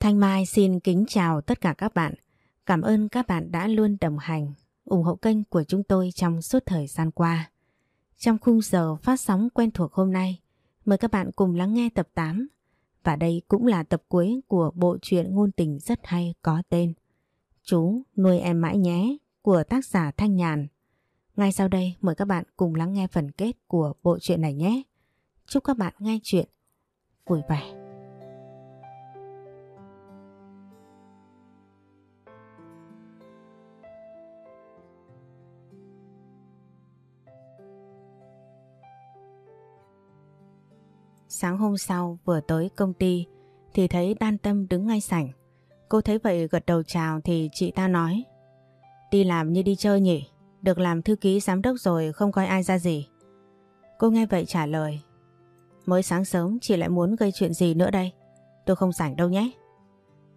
Thanh Mai xin kính chào tất cả các bạn. Cảm ơn các bạn đã luôn đồng hành, ủng hộ kênh của chúng tôi trong suốt thời gian qua. Trong khung giờ phát sóng quen thuộc hôm nay, mời các bạn cùng lắng nghe tập 8. Và đây cũng là tập cuối của bộ truyện ngôn tình rất hay có tên Chú nuôi em mãi nhé của tác giả Thanh Nhàn. Ngay sau đây mời các bạn cùng lắng nghe phần kết của bộ truyện này nhé. Chúc các bạn nghe chuyện vui vẻ. Sáng hôm sau vừa tới công ty thì thấy Đan Tâm đứng ngay sảnh. Cô thấy vậy gật đầu chào thì chị ta nói Đi làm như đi chơi nhỉ? Được làm thư ký giám đốc rồi không coi ai ra gì. Cô nghe vậy trả lời Mới sáng sớm chị lại muốn gây chuyện gì nữa đây? Tôi không rảnh đâu nhé.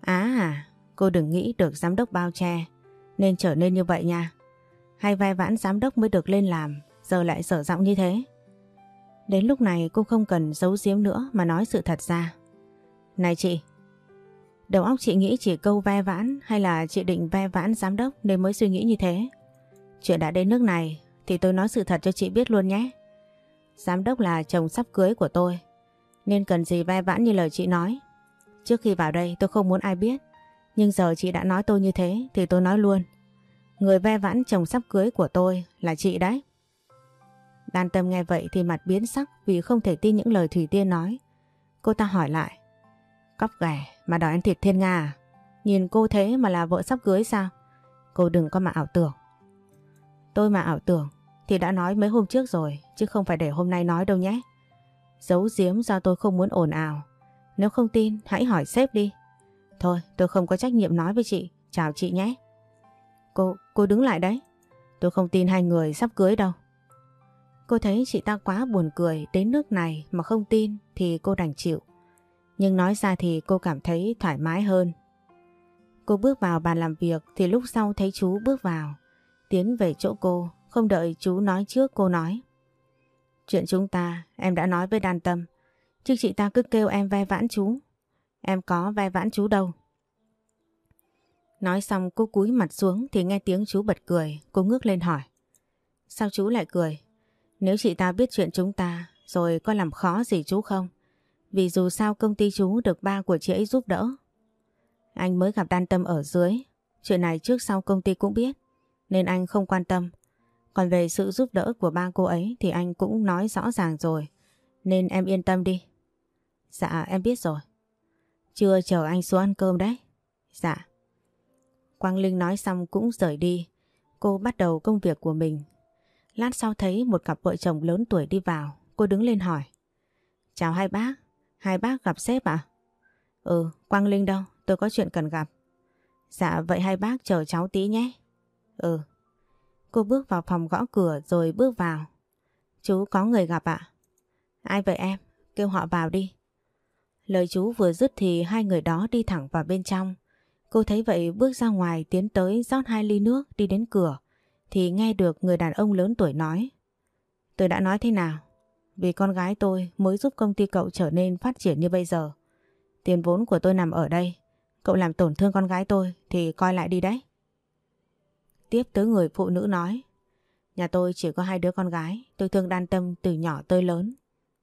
Á à, cô đừng nghĩ được giám đốc bao che nên trở nên như vậy nha. Hay vai vãn giám đốc mới được lên làm giờ lại sở giọng như thế. Đến lúc này cô không cần giấu giếm nữa mà nói sự thật ra. Này chị, đầu óc chị nghĩ chỉ câu ve vãn hay là chị định ve vãn giám đốc nên mới suy nghĩ như thế? Chuyện đã đến nước này thì tôi nói sự thật cho chị biết luôn nhé. Giám đốc là chồng sắp cưới của tôi nên cần gì ve vãn như lời chị nói. Trước khi vào đây tôi không muốn ai biết nhưng giờ chị đã nói tôi như thế thì tôi nói luôn. Người ve vãn chồng sắp cưới của tôi là chị đấy. Đan tâm nghe vậy thì mặt biến sắc vì không thể tin những lời Thủy Tiên nói. Cô ta hỏi lại. Cóc ghẻ mà đòi ăn thịt thiên Nga à? Nhìn cô thế mà là vợ sắp cưới sao? Cô đừng có mà ảo tưởng. Tôi mà ảo tưởng thì đã nói mấy hôm trước rồi chứ không phải để hôm nay nói đâu nhé. Giấu giếm do tôi không muốn ồn ào. Nếu không tin hãy hỏi sếp đi. Thôi tôi không có trách nhiệm nói với chị. Chào chị nhé. Cô, cô đứng lại đấy. Tôi không tin hai người sắp cưới đâu. Cô thấy chị ta quá buồn cười đến nước này mà không tin thì cô đành chịu. Nhưng nói ra thì cô cảm thấy thoải mái hơn. Cô bước vào bàn làm việc thì lúc sau thấy chú bước vào. Tiến về chỗ cô, không đợi chú nói trước cô nói. Chuyện chúng ta em đã nói với đàn tâm. Chứ chị ta cứ kêu em ve vãn chú. Em có ve vãn chú đâu. Nói xong cô cúi mặt xuống thì nghe tiếng chú bật cười. Cô ngước lên hỏi. Sao chú lại cười? Nếu chị ta biết chuyện chúng ta, rồi có làm khó gì chú không? Vì dù sao công ty chú được ba của chị ấy giúp đỡ. Anh mới gặp đan tâm ở dưới. Chuyện này trước sau công ty cũng biết. Nên anh không quan tâm. Còn về sự giúp đỡ của ba cô ấy thì anh cũng nói rõ ràng rồi. Nên em yên tâm đi. Dạ em biết rồi. Chưa chờ anh xuống ăn cơm đấy. Dạ. Quang Linh nói xong cũng rời đi. Cô bắt đầu công việc của mình Lát sau thấy một cặp vợ chồng lớn tuổi đi vào, cô đứng lên hỏi. Chào hai bác, hai bác gặp sếp à? Ừ, Quang Linh đâu, tôi có chuyện cần gặp. Dạ vậy hai bác chờ cháu tí nhé. Ừ. Cô bước vào phòng gõ cửa rồi bước vào. Chú có người gặp ạ. Ai vậy em? Kêu họ vào đi. Lời chú vừa dứt thì hai người đó đi thẳng vào bên trong. Cô thấy vậy bước ra ngoài tiến tới rót hai ly nước đi đến cửa thì nghe được người đàn ông lớn tuổi nói. Tôi đã nói thế nào? Vì con gái tôi mới giúp công ty cậu trở nên phát triển như bây giờ. Tiền vốn của tôi nằm ở đây. Cậu làm tổn thương con gái tôi thì coi lại đi đấy. Tiếp tới người phụ nữ nói. Nhà tôi chỉ có hai đứa con gái. Tôi thương đan tâm từ nhỏ tới lớn.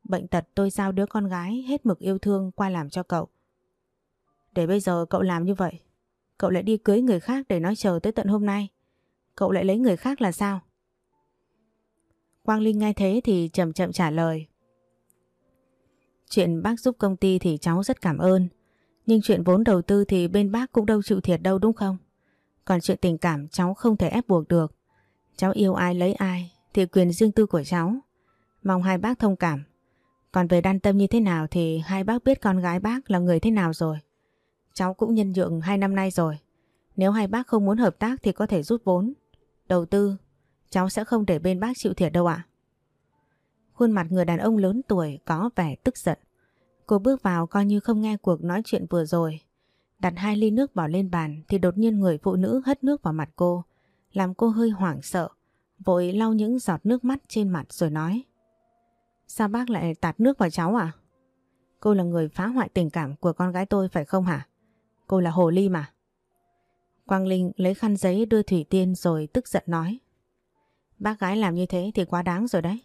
Bệnh tật tôi giao đứa con gái hết mực yêu thương qua làm cho cậu. Để bây giờ cậu làm như vậy. Cậu lại đi cưới người khác để nói chờ tới tận hôm nay cậu lại lấy người khác là sao? Quang Linh nghe thế thì chậm chậm trả lời. Chuyện bác giúp công ty thì cháu rất cảm ơn. Nhưng chuyện vốn đầu tư thì bên bác cũng đâu chịu thiệt đâu đúng không? Còn chuyện tình cảm cháu không thể ép buộc được. Cháu yêu ai lấy ai thì quyền riêng tư của cháu. Mong hai bác thông cảm. Còn về đan tâm như thế nào thì hai bác biết con gái bác là người thế nào rồi. Cháu cũng nhân nhượng hai năm nay rồi. Nếu hai bác không muốn hợp tác thì có thể rút vốn. Đầu tư, cháu sẽ không để bên bác chịu thiệt đâu ạ. Khuôn mặt người đàn ông lớn tuổi có vẻ tức giận. Cô bước vào coi như không nghe cuộc nói chuyện vừa rồi. Đặt hai ly nước bỏ lên bàn thì đột nhiên người phụ nữ hất nước vào mặt cô. Làm cô hơi hoảng sợ, vội lau những giọt nước mắt trên mặt rồi nói. Sao bác lại tạt nước vào cháu à? Cô là người phá hoại tình cảm của con gái tôi phải không hả? cô là hồ ly mà. Quang Linh lấy khăn giấy đưa Thủy Tiên rồi tức giận nói. Bác gái làm như thế thì quá đáng rồi đấy.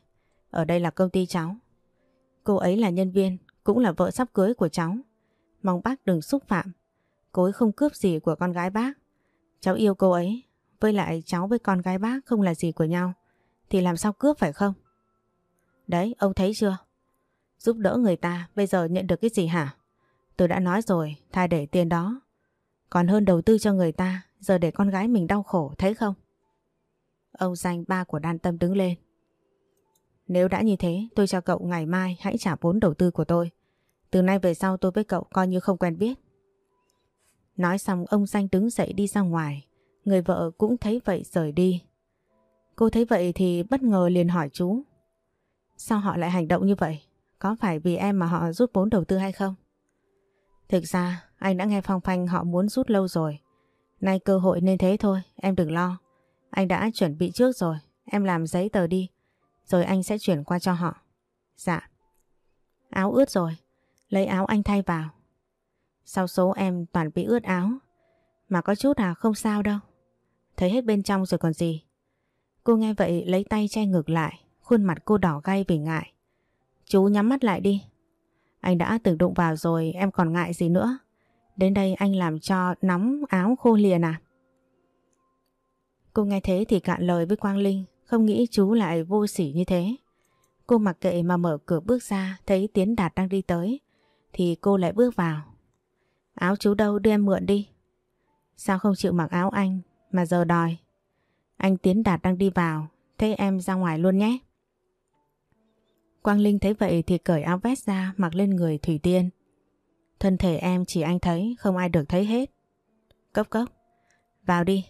Ở đây là công ty cháu. Cô ấy là nhân viên, cũng là vợ sắp cưới của cháu. Mong bác đừng xúc phạm. Cô ấy không cướp gì của con gái bác. Cháu yêu cô ấy, với lại cháu với con gái bác không là gì của nhau. Thì làm sao cướp phải không? Đấy, ông thấy chưa? Giúp đỡ người ta, bây giờ nhận được cái gì hả? Tôi đã nói rồi, thay để tiền đó. Còn hơn đầu tư cho người ta, giờ để con gái mình đau khổ, thấy không? Ông danh ba của đan tâm đứng lên. Nếu đã như thế, tôi cho cậu ngày mai hãy trả vốn đầu tư của tôi. Từ nay về sau tôi với cậu coi như không quen biết. Nói xong ông danh đứng dậy đi ra ngoài. Người vợ cũng thấy vậy rời đi. Cô thấy vậy thì bất ngờ liền hỏi chú. Sao họ lại hành động như vậy? Có phải vì em mà họ rút vốn đầu tư hay không? Thực ra anh đã nghe phong phanh họ muốn rút lâu rồi. Nay cơ hội nên thế thôi, em đừng lo. Anh đã chuẩn bị trước rồi, em làm giấy tờ đi. Rồi anh sẽ chuyển qua cho họ. Dạ. Áo ướt rồi, lấy áo anh thay vào. Sau số em toàn bị ướt áo. Mà có chút à không sao đâu. Thấy hết bên trong rồi còn gì. Cô nghe vậy lấy tay che ngược lại, khuôn mặt cô đỏ gay vì ngại. Chú nhắm mắt lại đi. Anh đã từng đụng vào rồi em còn ngại gì nữa. Đến đây anh làm cho nóng áo khô liền à. Cô nghe thế thì cạn lời với Quang Linh, không nghĩ chú lại vô sỉ như thế. Cô mặc kệ mà mở cửa bước ra, thấy Tiến Đạt đang đi tới, thì cô lại bước vào. Áo chú đâu đưa em mượn đi. Sao không chịu mặc áo anh mà giờ đòi. Anh Tiến Đạt đang đi vào, thế em ra ngoài luôn nhé. Quang Linh thấy vậy thì cởi áo vest ra mặc lên người Thủy Tiên. Thân thể em chỉ anh thấy, không ai được thấy hết. Cốc cốc, vào đi.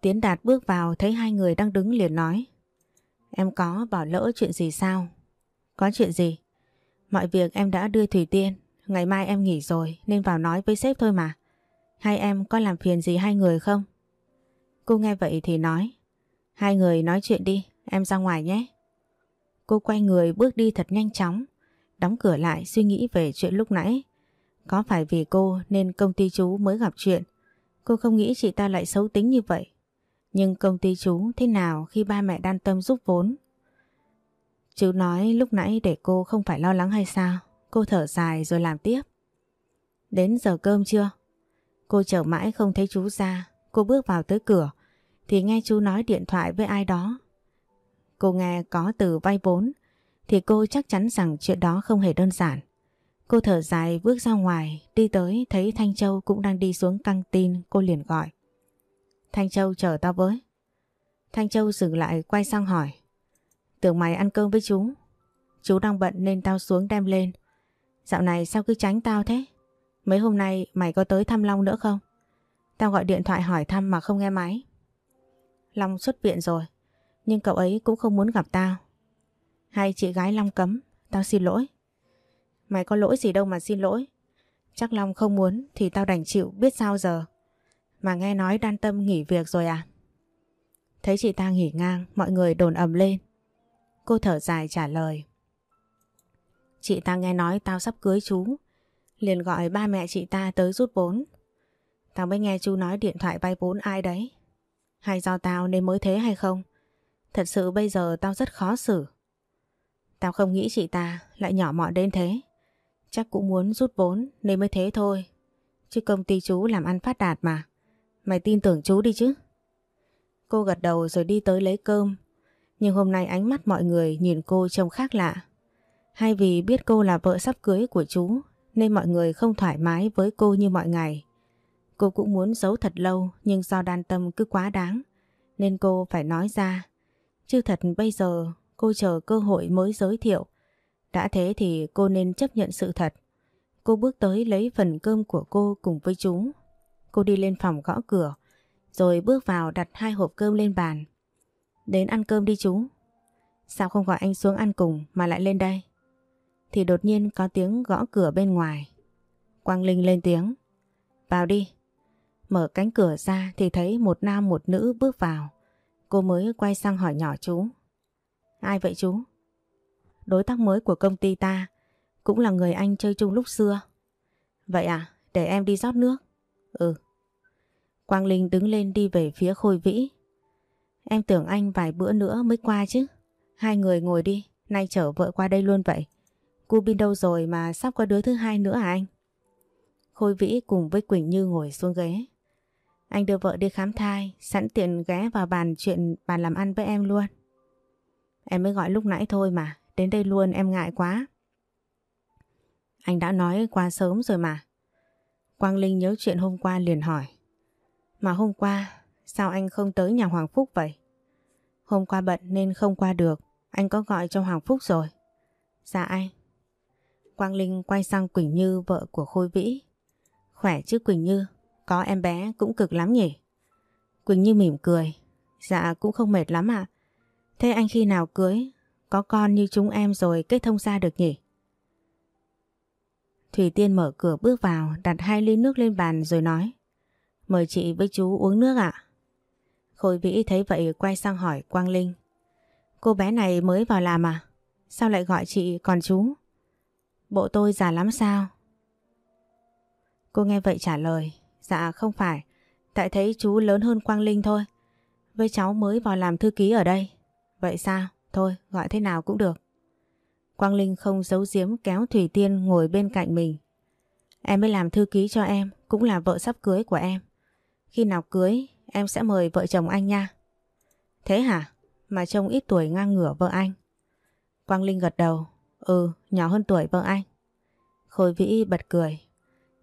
Tiến Đạt bước vào thấy hai người đang đứng liền nói. Em có bỏ lỡ chuyện gì sao? Có chuyện gì? Mọi việc em đã đưa Thủy Tiên, ngày mai em nghỉ rồi nên vào nói với sếp thôi mà. Hai em có làm phiền gì hai người không? Cô nghe vậy thì nói. Hai người nói chuyện đi, em ra ngoài nhé. Cô quay người bước đi thật nhanh chóng, đóng cửa lại suy nghĩ về chuyện lúc nãy. Có phải vì cô nên công ty chú mới gặp chuyện? Cô không nghĩ chị ta lại xấu tính như vậy. Nhưng công ty chú thế nào khi ba mẹ đan tâm giúp vốn? Chú nói lúc nãy để cô không phải lo lắng hay sao? Cô thở dài rồi làm tiếp. Đến giờ cơm chưa? Cô chờ mãi không thấy chú ra. Cô bước vào tới cửa, thì nghe chú nói điện thoại với ai đó cô nghe có từ vay vốn, thì cô chắc chắn rằng chuyện đó không hề đơn giản. Cô thở dài bước ra ngoài, đi tới thấy Thanh Châu cũng đang đi xuống căng tin, cô liền gọi. Thanh Châu chờ tao với. Thanh Châu dừng lại quay sang hỏi. Tưởng mày ăn cơm với chú. Chú đang bận nên tao xuống đem lên. Dạo này sao cứ tránh tao thế? Mấy hôm nay mày có tới thăm Long nữa không? Tao gọi điện thoại hỏi thăm mà không nghe máy. Long xuất viện rồi. Nhưng cậu ấy cũng không muốn gặp tao Hay chị gái Long cấm Tao xin lỗi Mày có lỗi gì đâu mà xin lỗi. Chắc Long không muốn thì tao đành chịu, biết sao giờ. Mà nghe nói đan tâm nghỉ việc rồi à? Thấy chị ta nghỉ ngang, Mọi người đồn ầm lên. Cô thở dài trả lời. Chị ta nghe nói tao sắp cưới chú, Liền gọi ba mẹ chị ta tới rút vốn. Tao mới nghe chú nói điện thoại vay vốn ai đấy. Hay do tao nên mới thế hay không? Thật sự bây giờ tao rất khó xử. Tao không nghĩ chị ta lại nhỏ mọn đến thế. Chắc cũng muốn rút vốn, nên mới thế thôi. Chứ công ty chú làm ăn phát đạt mà. Mày tin tưởng chú đi chứ. Cô gật đầu rồi đi tới lấy cơm. Nhưng hôm nay ánh mắt mọi người nhìn cô trông khác lạ. Hay vì biết cô là vợ sắp cưới của chú, nên mọi người không thoải mái với cô như mọi ngày. Cô cũng muốn giấu thật lâu, nhưng do đan tâm cứ quá đáng, nên cô phải nói ra Chứ thật bây giờ, cô chờ cơ hội mới giới thiệu. Đã thế thì cô nên chấp nhận sự thật. Cô bước tới lấy phần cơm của cô cùng với chúng. Cô đi lên phòng gõ cửa, rồi bước vào đặt hai hộp cơm lên bàn. Đến ăn cơm đi chú. Sao không gọi anh xuống ăn cùng mà lại lên đây? Thì đột nhiên có tiếng gõ cửa bên ngoài. Quang Linh lên tiếng. Vào đi. Mở cánh cửa ra thì thấy một nam một nữ bước vào. Cô mới quay sang hỏi nhỏ chú. Ai vậy chú? Đối tác mới của công ty ta, cũng là người anh chơi chung lúc xưa. Vậy à, để em đi rót nước. Ừ. Quang Linh đứng lên đi về phía Khôi Vĩ. Em tưởng anh vài bữa nữa mới qua chứ. Hai người ngồi đi, nay chở vợ qua đây luôn vậy. Cô Bin đâu rồi mà sắp có đứa thứ hai nữa à anh? Khôi Vĩ cùng với Quỳnh Như ngồi xuống ghế. Anh đưa vợ đi khám thai, sẵn tiện ghé vào bàn chuyện bàn làm ăn với em luôn. Em mới gọi lúc nãy thôi mà, đến đây luôn em ngại quá. Anh đã nói qua sớm rồi mà. Quang Linh nhớ chuyện hôm qua liền hỏi. Mà hôm qua, sao anh không tới nhà Hoàng Phúc vậy? Hôm qua bận nên không qua được, anh có gọi cho Hoàng Phúc rồi. Dạ anh. Quang Linh quay sang Quỳnh Như vợ của Khôi Vĩ. Khỏe chứ Quỳnh Như, có em bé cũng cực lắm nhỉ? Quỳnh Như mỉm cười. Dạ cũng không mệt lắm ạ. Thế anh khi nào cưới? Có con như chúng em rồi kết thông ra được nhỉ? Thủy Tiên mở cửa bước vào, đặt hai ly nước lên bàn rồi nói, Mời chị với chú uống nước ạ. Khôi Vĩ thấy vậy quay sang hỏi Quang Linh, Cô bé này mới vào làm à? Sao lại gọi chị còn chú? Bộ tôi già lắm sao? Cô nghe vậy trả lời Dạ không phải Tại thấy chú lớn hơn Quang Linh thôi Với cháu mới vào làm thư ký ở đây Vậy sao? Thôi, gọi thế nào cũng được. Quang Linh không giấu giếm kéo Thủy Tiên ngồi bên cạnh mình. Em mới làm thư ký cho em, Cũng là vợ sắp cưới của em. Khi nào cưới, em sẽ mời vợ chồng anh nha. Thế hả? Mà trông ít tuổi ngang ngửa vợ anh. Quang Linh gật đầu. Ừ nhỏ hơn tuổi vợ anh. Khôi Vĩ bật cười.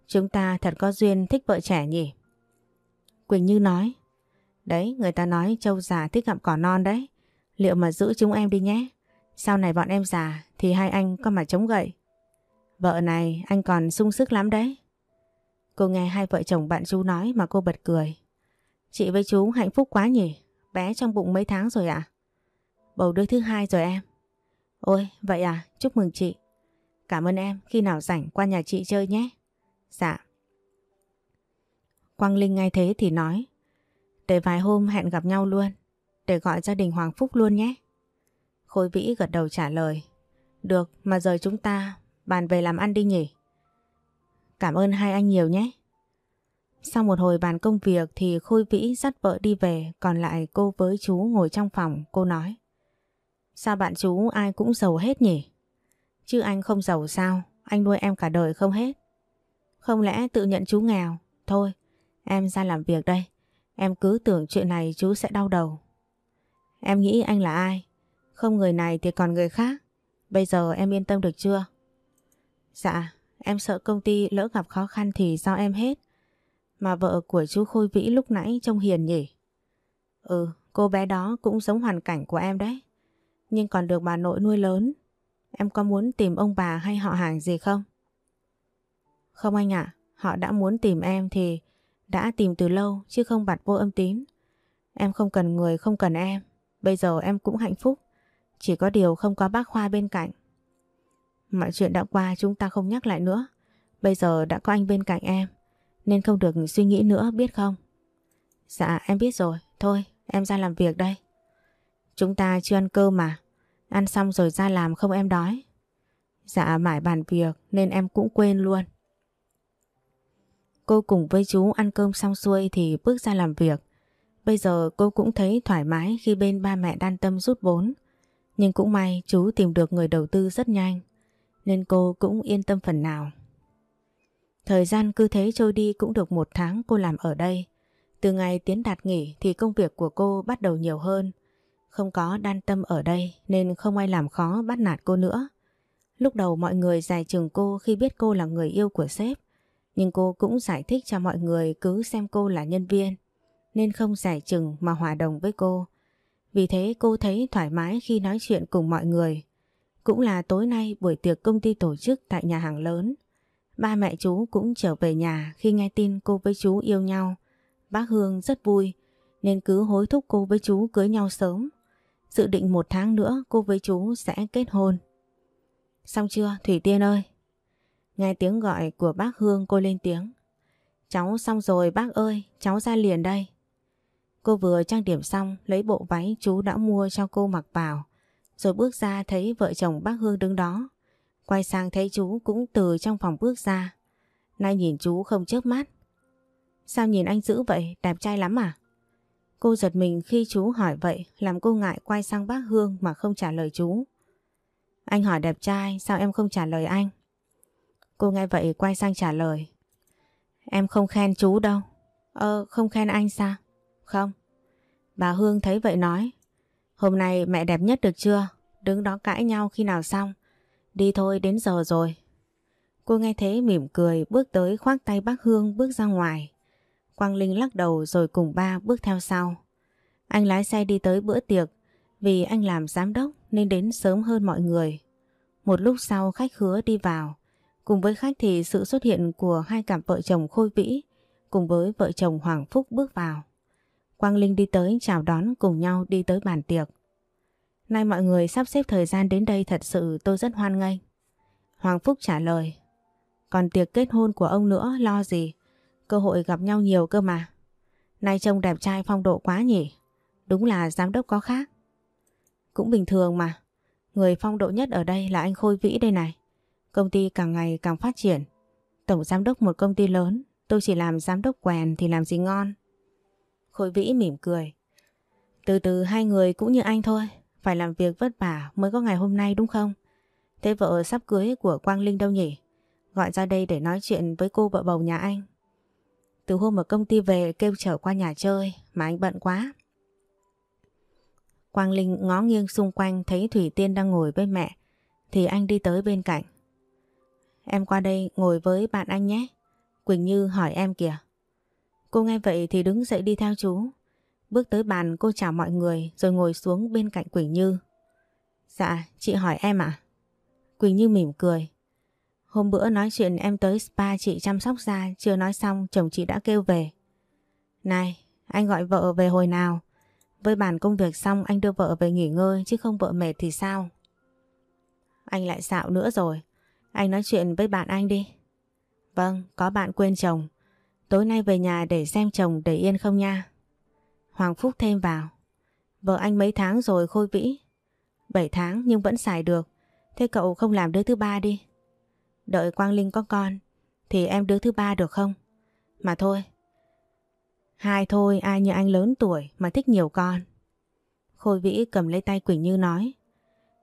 Chúng ta thật có duyên thích vợ trẻ nhỉ? Quỳnh Như nói. Đấy, người ta nói châu già thích gặm cỏ non đấy. Liệu mà giữ chúng em đi nhé. Sau này bọn em già Thì hai anh có mà chống gậy. Vợ này, anh còn sung sức lắm đấy. Cô nghe hai vợ chồng bạn chú nói Mà cô bật cười. Chị với chú hạnh phúc quá nhỉ? Bé trong bụng mấy tháng rồi à Bầu đứa thứ hai rồi em. Ôi, vậy à? Chúc mừng chị. Cảm ơn em khi nào rảnh qua nhà chị chơi nhé. Dạ. Quang Linh nghe thế thì nói, Để vài hôm hẹn gặp nhau luôn. Để gọi gia đình Hoàng Phúc luôn nhé. Khôi Vĩ gật đầu trả lời. Được, mà giờ chúng ta bàn về làm ăn đi nhỉ? Cảm ơn hai anh nhiều nhé. Sau một hồi bàn công việc thì Khôi Vĩ dắt vợ đi về, Còn lại cô với chú ngồi trong phòng, cô nói. Sao bạn chú ai cũng giàu hết nhỉ? Chứ anh không giàu sao? Anh nuôi em cả đời không hết? Không lẽ tự nhận chú nghèo? Thôi, em ra làm việc đây. Em cứ tưởng chuyện này chú sẽ đau đầu. Em nghĩ anh là ai? Không người này thì còn người khác. Bây giờ em yên tâm được chưa? Dạ Em sợ công ty lỡ gặp khó khăn thì do em hết. Mà vợ của chú Khôi Vĩ lúc nãy trông hiền nhỉ? Ừ cô bé đó cũng giống hoàn cảnh của em đấy. Nhưng còn được bà nội nuôi lớn. Em có muốn tìm ông bà hay họ hàng gì không? Không anh ạ, Họ đã muốn tìm em thì đã tìm từ lâu, chứ không bặt vô âm tín. Em không cần người, không cần em. Bây giờ em cũng hạnh phúc. Chỉ có điều không có bác Khoa bên cạnh. Mọi chuyện đã qua, chúng ta không nhắc lại nữa. Bây giờ đã có anh bên cạnh em, Nên không được suy nghĩ nữa, biết không? Dạ em biết rồi. Thôi, em ra làm việc đây. Chúng ta chưa ăn cơm mà. Ăn xong rồi ra làm không em đói. Dạ mãi bàn việc, Nên em cũng quên luôn. Cô cùng với chú ăn cơm xong xuôi Thì bước ra làm việc. Bây giờ cô cũng thấy thoải mái Khi bên ba mẹ đan tâm rút vốn Nhưng cũng may chú tìm được người đầu tư rất nhanh, nên cô cũng yên tâm phần nào. Thời gian cứ thế trôi đi cũng được một tháng cô làm ở đây. Từ ngày Tiến Đạt nghỉ thì công việc của cô bắt đầu nhiều hơn. Không có đan tâm ở đây nên không ai làm khó bắt nạt cô nữa. Lúc đầu mọi người giải chừng cô khi biết cô là người yêu của sếp. Nhưng cô cũng giải thích cho mọi người cứ xem cô là nhân viên. Nên không giải chừng mà hòa đồng với cô. Vì thế cô thấy thoải mái khi nói chuyện cùng mọi người. Cũng là tối nay buổi tiệc công ty tổ chức tại nhà hàng lớn. Ba mẹ chú cũng trở về nhà khi nghe tin cô với chú yêu nhau. Bác Hương rất vui nên cứ hối thúc cô với chú cưới nhau sớm. Dự định một tháng nữa cô với chú sẽ kết hôn. Xong chưa Thủy Tiên ơi? Nghe tiếng gọi của bác Hương cô lên tiếng. Cháu xong rồi bác ơi, cháu ra liền đây. Cô vừa trang điểm xong lấy bộ váy chú đã mua cho cô mặc vào. Rồi bước ra thấy vợ chồng bác Hương đứng đó. Quay sang thấy chú cũng từ trong phòng bước ra. Nay nhìn chú không chớp mắt. Sao nhìn anh dữ vậy, đẹp trai lắm à? Cô giật mình khi chú hỏi vậy, làm cô ngại quay sang bác Hương mà không trả lời chú. Anh hỏi đẹp trai, sao em không trả lời anh? Cô nghe vậy quay sang trả lời. Em không khen chú đâu. Ơ, không khen anh sao? Không. Bà Hương thấy vậy nói. Hôm nay mẹ đẹp nhất được chưa? Đứng đó cãi nhau khi nào xong? Đi thôi, đến giờ rồi. Cô nghe thế mỉm cười bước tới khoác tay bác Hương bước ra ngoài. Quang Linh lắc đầu rồi cùng ba bước theo sau. Anh lái xe đi tới bữa tiệc vì anh làm giám đốc nên đến sớm hơn mọi người. Một lúc sau khách hứa đi vào. Cùng với khách thì sự xuất hiện của hai cặp vợ chồng Khôi Vĩ cùng với vợ chồng Hoàng Phúc bước vào. Quang Linh đi tới chào đón cùng nhau đi tới bàn tiệc. Nay mọi người sắp xếp thời gian đến đây thật sự tôi rất hoan nghênh. Hoàng Phúc trả lời. Còn tiệc kết hôn của ông nữa lo gì? Cơ hội gặp nhau nhiều cơ mà. Nay trông đẹp trai phong độ quá nhỉ? Đúng là giám đốc có khác. Cũng bình thường mà. Người phong độ nhất ở đây là anh Khôi Vĩ đây này. Công ty càng ngày càng phát triển. Tổng giám đốc một công ty lớn, tôi chỉ làm giám đốc quèn thì làm gì ngon. Khôi Vĩ mỉm cười. Từ từ hai người cũng như anh thôi, phải làm việc vất vả mới có ngày hôm nay đúng không? Thế vợ sắp cưới của Quang Linh đâu nhỉ? Gọi ra đây để nói chuyện với cô vợ bầu nhà anh. Từ hôm ở công ty về kêu trở qua nhà chơi mà anh bận quá. Quang Linh ngó nghiêng xung quanh thấy Thủy Tiên đang ngồi với mẹ thì anh đi tới bên cạnh. Em qua đây ngồi với bạn anh nhé. Quỳnh Như hỏi em kìa. Cô nghe vậy thì đứng dậy đi theo chú. Bước tới bàn cô chào mọi người rồi ngồi xuống bên cạnh Quỳnh Như. Dạ, chị hỏi em à? Quỳnh Như mỉm cười. Hôm bữa nói chuyện em tới spa chị chăm sóc da chưa nói xong chồng chị đã kêu về. Này, anh gọi vợ về hồi nào? Với bàn công việc xong anh đưa vợ về nghỉ ngơi chứ không vợ mệt thì sao? Anh lại xạo nữa rồi. Anh nói chuyện với bạn anh đi. Vâng, có bạn quên chồng. Tối nay về nhà để xem chồng để yên không nha. Hoàng Phúc thêm vào. Vợ anh mấy tháng rồi Khôi Vĩ. 7 tháng nhưng vẫn xài được. Thế cậu không làm đứa thứ ba đi. Đợi Quang Linh có con, thì em đứa thứ ba được không? Mà thôi. Hai thôi, ai như anh lớn tuổi mà thích nhiều con. Khôi Vĩ cầm lấy tay Quỳnh Như nói.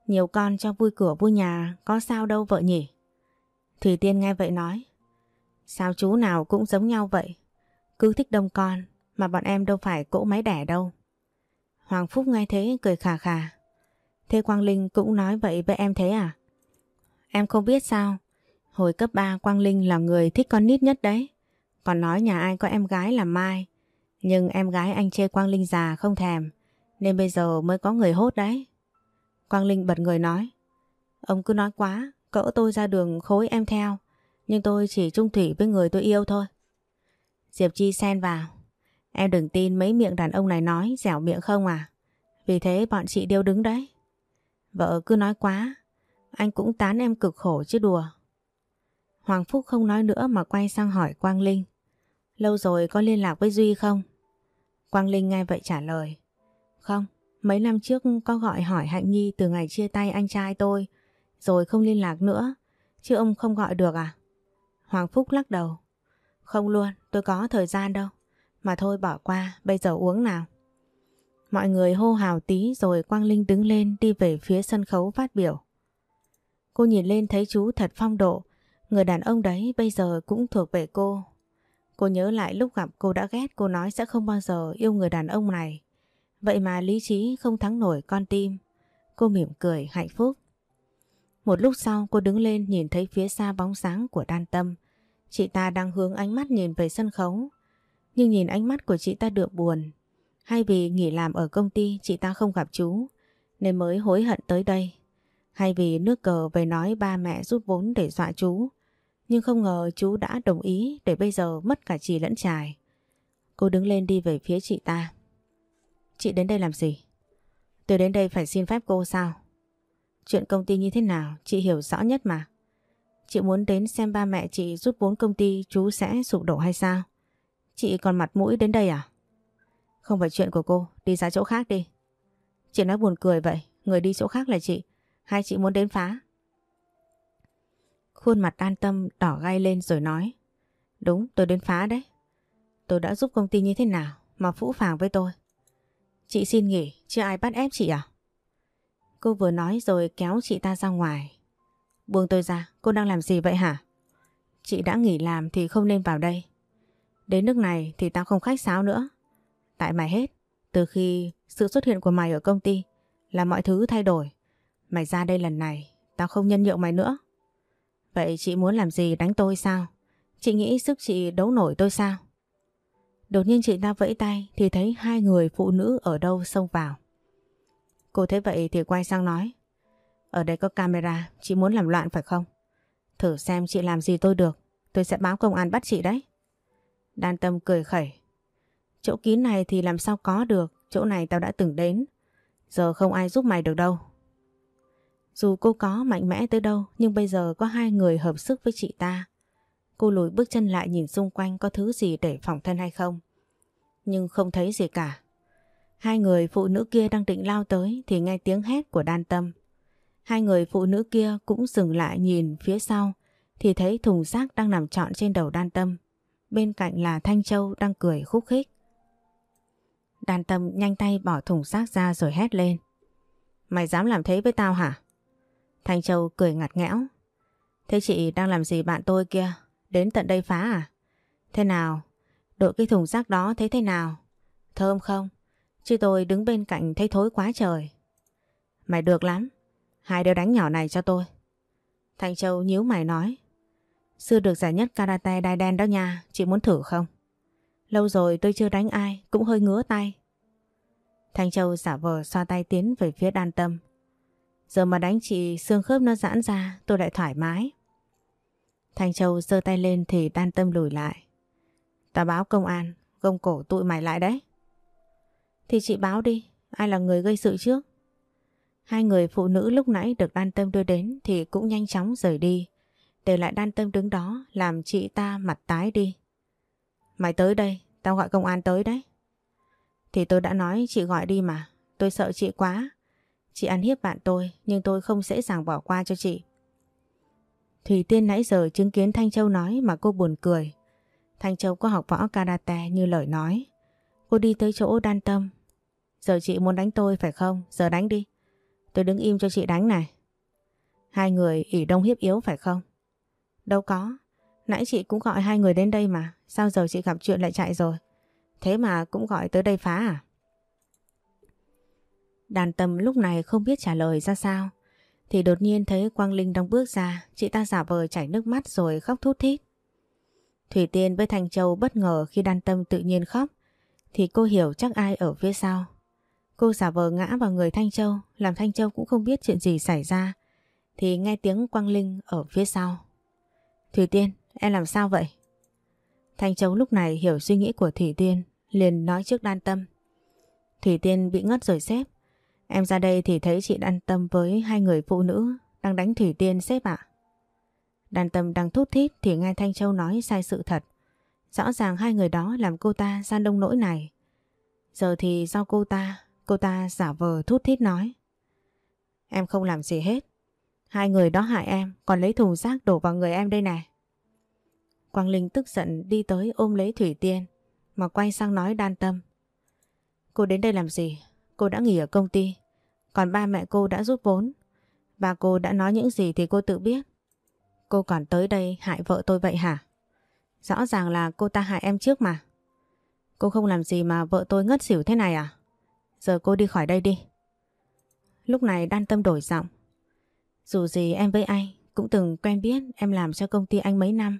Nhiều con cho vui cửa vui nhà, có sao đâu vợ nhỉ? Thủy Tiên nghe vậy nói. Sao chú nào cũng giống nhau vậy? Cứ thích đông con mà bọn em đâu phải cỗ máy đẻ đâu. Hoàng Phúc nghe thế cười khà khà. Thế Quang Linh cũng nói vậy với em thế à? Em không biết sao. Hồi cấp 3 Quang Linh là người thích con nít nhất đấy. Còn nói nhà ai có em gái là Mai. Nhưng em gái anh chê Quang Linh già không thèm. Nên bây giờ mới có người hốt đấy. Quang Linh bật người nói. Ông cứ nói quá, cỡ tôi ra đường khối em theo. Nhưng tôi chỉ trung thủy với người tôi yêu thôi. Diệp Chi xen vào. Em đừng tin mấy miệng đàn ông này nói dẻo miệng không à. Vì thế bọn chị điêu đứng đấy. Vợ cứ nói quá. Anh cũng tán em cực khổ chứ đùa. Hoàng Phúc không nói nữa mà quay sang hỏi Quang Linh. Lâu rồi có liên lạc với Duy không? Quang Linh nghe vậy trả lời. Không, mấy năm trước có gọi hỏi Hạnh Nhi từ ngày chia tay anh trai tôi, rồi không liên lạc nữa, chứ ông không gọi được à? Hoàng Phúc lắc đầu. Không luôn, tôi có thời gian đâu. Mà thôi bỏ qua, bây giờ uống nào. Mọi người hô hào tí rồi Quang Linh đứng lên đi về phía sân khấu phát biểu. Cô nhìn lên thấy chú thật phong độ, người đàn ông đấy bây giờ cũng thuộc về cô. Cô nhớ lại lúc gặp cô đã ghét cô nói sẽ không bao giờ yêu người đàn ông này. Vậy mà lý trí không thắng nổi con tim. Cô mỉm cười hạnh phúc. Một lúc sau, cô đứng lên nhìn thấy phía xa bóng sáng của đan tâm. Chị ta đang hướng ánh mắt nhìn về sân khấu. Nhưng nhìn ánh mắt của chị ta được buồn. Hay vì nghỉ làm ở công ty, chị ta không gặp chú, nên mới hối hận tới đây. Hay vì nước cờ về nói ba mẹ rút vốn để dọa chú. Nhưng không ngờ chú đã đồng ý để bây giờ mất cả chị lẫn trài. Cô đứng lên đi về phía chị ta. Chị đến đây làm gì? Tôi đến đây phải xin phép cô sao? Chuyện công ty như thế nào chị hiểu rõ nhất mà. Chị muốn đến xem ba mẹ chị rút vốn công ty chú sẽ sụp đổ hay sao? Chị còn mặt mũi đến đây à? Không phải chuyện của cô, đi ra chỗ khác đi. Chị nói buồn cười vậy, người đi chỗ khác là chị. Hay chị muốn đến phá? Khuôn mặt an tâm đỏ gai lên rồi nói. Đúng, tôi đến phá đấy. tôi đã giúp công ty như thế nào mà phũ phàng với tôi. Chị xin nghỉ, chưa ai bắt ép chị à? Cô vừa nói rồi kéo chị ta ra ngoài. Buông tôi ra, cô đang làm gì vậy hả? Chị đã nghỉ làm thì không nên vào đây. Đến nước này thì tao không khách sáo nữa. Tại mày hết, từ khi sự xuất hiện của mày ở công ty là mọi thứ thay đổi. Mày ra đây lần này, tao không nhân nhượng mày nữa. Vậy chị muốn làm gì đánh tôi sao? Chị nghĩ sức chị đấu nổi tôi sao? Đột nhiên chị ta vẫy tay thì thấy hai người phụ nữ ở đâu xông vào. Cô thấy vậy thì quay sang nói. Ở đây có camera, chị muốn làm loạn phải không? Thử xem chị làm gì tôi được, tôi sẽ báo công an bắt chị đấy. Đan tâm cười khẩy. Chỗ kín này thì làm sao có được, chỗ này tao đã từng đến. Giờ không ai giúp mày được đâu. Dù cô có mạnh mẽ tới đâu nhưng bây giờ có hai người hợp sức với chị ta. Cô lùi bước chân lại nhìn xung quanh có thứ gì để phòng thân hay không. Nhưng không thấy gì cả. Hai người phụ nữ kia đang định lao tới thì nghe tiếng hét của đan tâm. Hai người phụ nữ kia cũng dừng lại nhìn phía sau thì thấy thùng rác đang nằm trọn trên đầu đan tâm. Bên cạnh là Thanh Châu đang cười khúc khích. Đan tâm nhanh tay bỏ thùng rác ra rồi hét lên. Mày dám làm thế với tao hả? Thanh Châu cười ngặt nghẽo. Thế chị đang làm gì bạn tôi kia? Đến tận đây phá à? Thế nào? Đội cái thùng rác đó thấy thế nào? Thơm không? Chứ tôi đứng bên cạnh thấy thối quá trời. Mày được lắm. Hai đứa đánh nhỏ này cho tôi. Thành Châu nhíu mày nói. Xưa được giải nhất karate đai đen đó nha, chị muốn thử không? Lâu rồi tôi chưa đánh ai, cũng hơi ngứa tay. Thanh Châu giả vờ xoa tay tiến về phía đan tâm. Giờ mà đánh chị xương khớp nó giãn ra, tôi lại thoải mái. Thanh Châu giơ tay lên thì đan tâm lùi lại. Ta báo công an, gông cổ tụi mày lại đấy. Thì chị báo đi, ai là người gây sự trước? Hai người phụ nữ lúc nãy được đan tâm đưa đến thì cũng nhanh chóng rời đi. Để lại đan tâm đứng đó làm chị ta mặt tái đi. Mày tới đây, tao gọi công an tới đấy. Thì tôi đã nói chị gọi đi mà, tôi sợ chị quá. Chị ăn hiếp bạn tôi nhưng tôi không dễ dàng bỏ qua cho chị. Thủy Tiên nãy giờ chứng kiến Thanh Châu nói mà cô buồn cười. Thanh Châu có học võ karate như lời nói. Cô đi tới chỗ đan tâm. Giờ chị muốn đánh tôi, phải không? Giờ đánh đi. Tôi đứng im cho chị đánh này. Hai người ỉ đông hiếp yếu, phải không? Đâu có. Nãy chị cũng gọi hai người đến đây mà. Sao giờ chị gặp chuyện lại chạy rồi? Thế mà cũng gọi tới đây phá à? Đàn tâm lúc này không biết trả lời ra sao. Thì đột nhiên thấy Quang Linh đang bước ra. Chị ta giả vờ chảy nước mắt rồi khóc thút thít. Thủy Tiên với Thành Châu bất ngờ khi đàn tâm tự nhiên khóc. Thì cô hiểu chắc ai ở phía sau. Cô giả vờ ngã vào người Thanh Châu, làm Thanh Châu cũng không biết chuyện gì xảy ra. Thì nghe tiếng Quang Linh ở phía sau. Thủy Tiên, em làm sao vậy? Thanh Châu lúc này hiểu suy nghĩ của Thủy Tiên, liền nói trước đan tâm. Thủy Tiên bị ngất rồi xếp. Em ra đây thì thấy chị đan tâm với hai người phụ nữ đang đánh Thủy Tiên xếp ạ. Đan tâm đang thút thít thì nghe Thanh Châu nói sai sự thật. Rõ ràng hai người đó làm cô ta ra đông nỗi này. Giờ thì do cô ta, cô ta giả vờ thút thít nói. Em không làm gì hết. Hai người đó hại em, còn lấy thùng rác đổ vào người em đây nè Quang Linh tức giận đi tới ôm lấy Thủy Tiên, mà quay sang nói đan tâm. Cô đến đây làm gì? Cô đã nghỉ ở công ty. Còn ba mẹ cô đã rút vốn. Ba cô đã nói những gì thì cô tự biết. Cô còn tới đây hại vợ tôi vậy hả? Rõ ràng là cô ta hại em trước mà. Cô không làm gì mà vợ tôi ngất xỉu thế này à? Giờ cô đi khỏi đây đi. Lúc này đan tâm đổi giọng. Dù gì em với anh cũng từng quen biết em làm cho công ty anh mấy năm.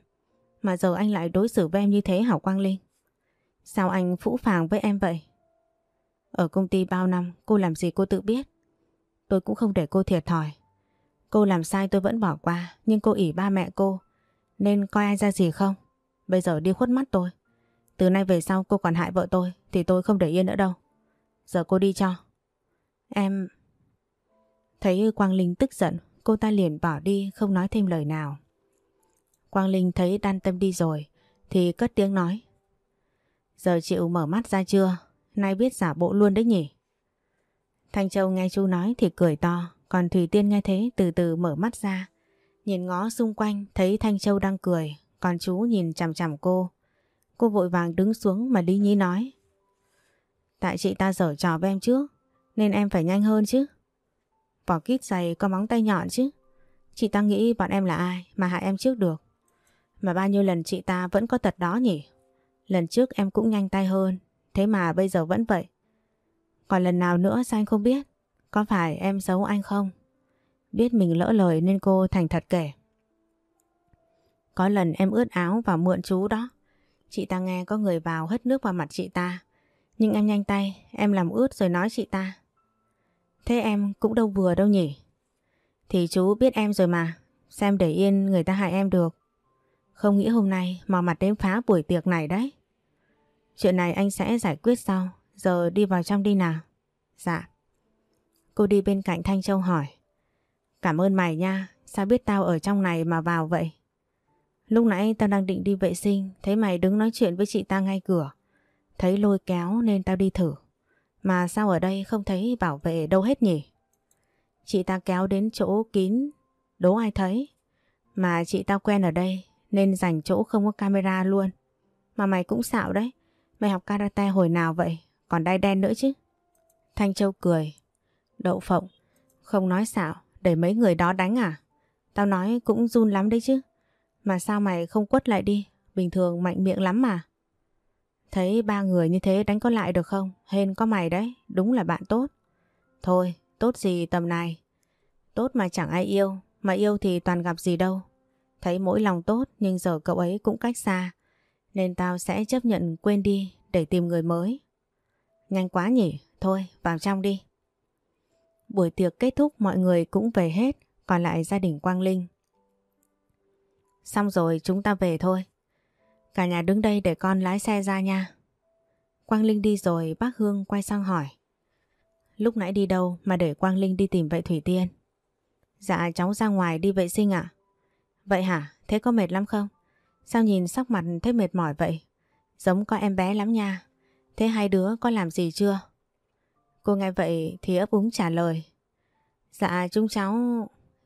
Mà giờ anh lại đối xử với em như thế hảo Quang Linh. Sao anh phũ phàng với em vậy? Ở công ty bao năm, cô làm gì cô tự biết. Tôi cũng không để cô thiệt thòi. Cô làm sai tôi vẫn bỏ qua, nhưng cô ỉ ba mẹ cô, nên coi ai ra gì không? Bây giờ đi khuất mắt tôi. Từ nay về sau cô còn hại vợ tôi, thì tôi không để yên nữa đâu. Giờ cô đi cho. Em... Thấy Quang Linh tức giận, cô ta liền bỏ đi, không nói thêm lời nào. Quang Linh thấy đan tâm đi rồi, thì cất tiếng nói. Giờ chịu mở mắt ra chưa? Nay biết giả bộ luôn đấy nhỉ? Thanh Châu nghe chú nói thì cười to, còn Thủy Tiên nghe thế từ từ mở mắt ra. Nhìn ngó xung quanh, thấy Thanh Châu đang cười, còn chú nhìn chằm chằm cô. Cô vội vàng đứng xuống mà Lý Nhi nói. Tại chị ta dở trò với em trước, nên em phải nhanh hơn chứ. Vỏ kít giày có móng tay nhọn chứ. Chị ta nghĩ bọn em là ai mà hại em trước được. Mà bao nhiêu lần chị ta vẫn có tật đó nhỉ? Lần trước em cũng nhanh tay hơn, thế mà bây giờ vẫn vậy. Còn lần nào nữa sao anh không biết? Có phải em giấu anh không? Biết mình lỡ lời nên cô thành thật kể. Có lần em ướt áo và mượn chú đó. Chị ta nghe có người vào hất nước vào mặt chị ta. Nhưng em nhanh tay, em làm ướt rồi nói chị ta. Thế em cũng đâu vừa đâu nhỉ? Thì chú biết em rồi mà, xem để yên người ta hại em được. Không nghĩ hôm nay mà mặt đến phá buổi tiệc này đấy. Chuyện này anh sẽ giải quyết sau, giờ đi vào trong đi nào. Dạ. Cô đi bên cạnh Thanh Châu hỏi. Cảm ơn mày nha, sao biết tao ở trong này mà vào vậy? Lúc nãy tao đang định đi vệ sinh, thấy mày đứng nói chuyện với chị ta ngay cửa. Thấy lôi kéo nên tao đi thử. Mà sao ở đây không thấy bảo vệ đâu hết nhỉ? Chị ta kéo đến chỗ kín, đố ai thấy. Mà chị ta quen ở đây nên dành chỗ không có camera luôn. Mà mày cũng xạo đấy. Mày học karate hồi nào vậy? Còn đai đen nữa chứ. Thanh Châu cười. Đậu phộng. Không nói xạo, để mấy người đó đánh à? Tao nói cũng run lắm đấy chứ. Mà sao mày không quất lại đi? Bình thường mạnh miệng lắm mà. Thấy ba người như thế đánh có lại được không? Hên có mày đấy, đúng là bạn tốt. Thôi, tốt gì tầm này. Tốt mà chẳng ai yêu, mà yêu thì toàn gặp gì đâu. Thấy mỗi lòng tốt nhưng giờ cậu ấy cũng cách xa. Nên tao sẽ chấp nhận quên đi để tìm người mới. Nhanh quá nhỉ, thôi vào trong đi. Buổi tiệc kết thúc mọi người cũng về hết, còn lại gia đình Quang Linh. Xong rồi chúng ta về thôi. Cả nhà đứng đây để con lái xe ra nha. Quang Linh đi rồi bác Hương quay sang hỏi. Lúc nãy đi đâu mà để Quang Linh đi tìm vậy Thủy Tiên? Dạ cháu ra ngoài đi vệ sinh ạ. Vậy hả? Thế có mệt lắm không? Sao nhìn sắc mặt thấy mệt mỏi vậy? Giống có em bé lắm nha. Thế hai đứa có làm gì chưa? Cô nghe vậy thì ấp úng trả lời. Dạ chúng cháu...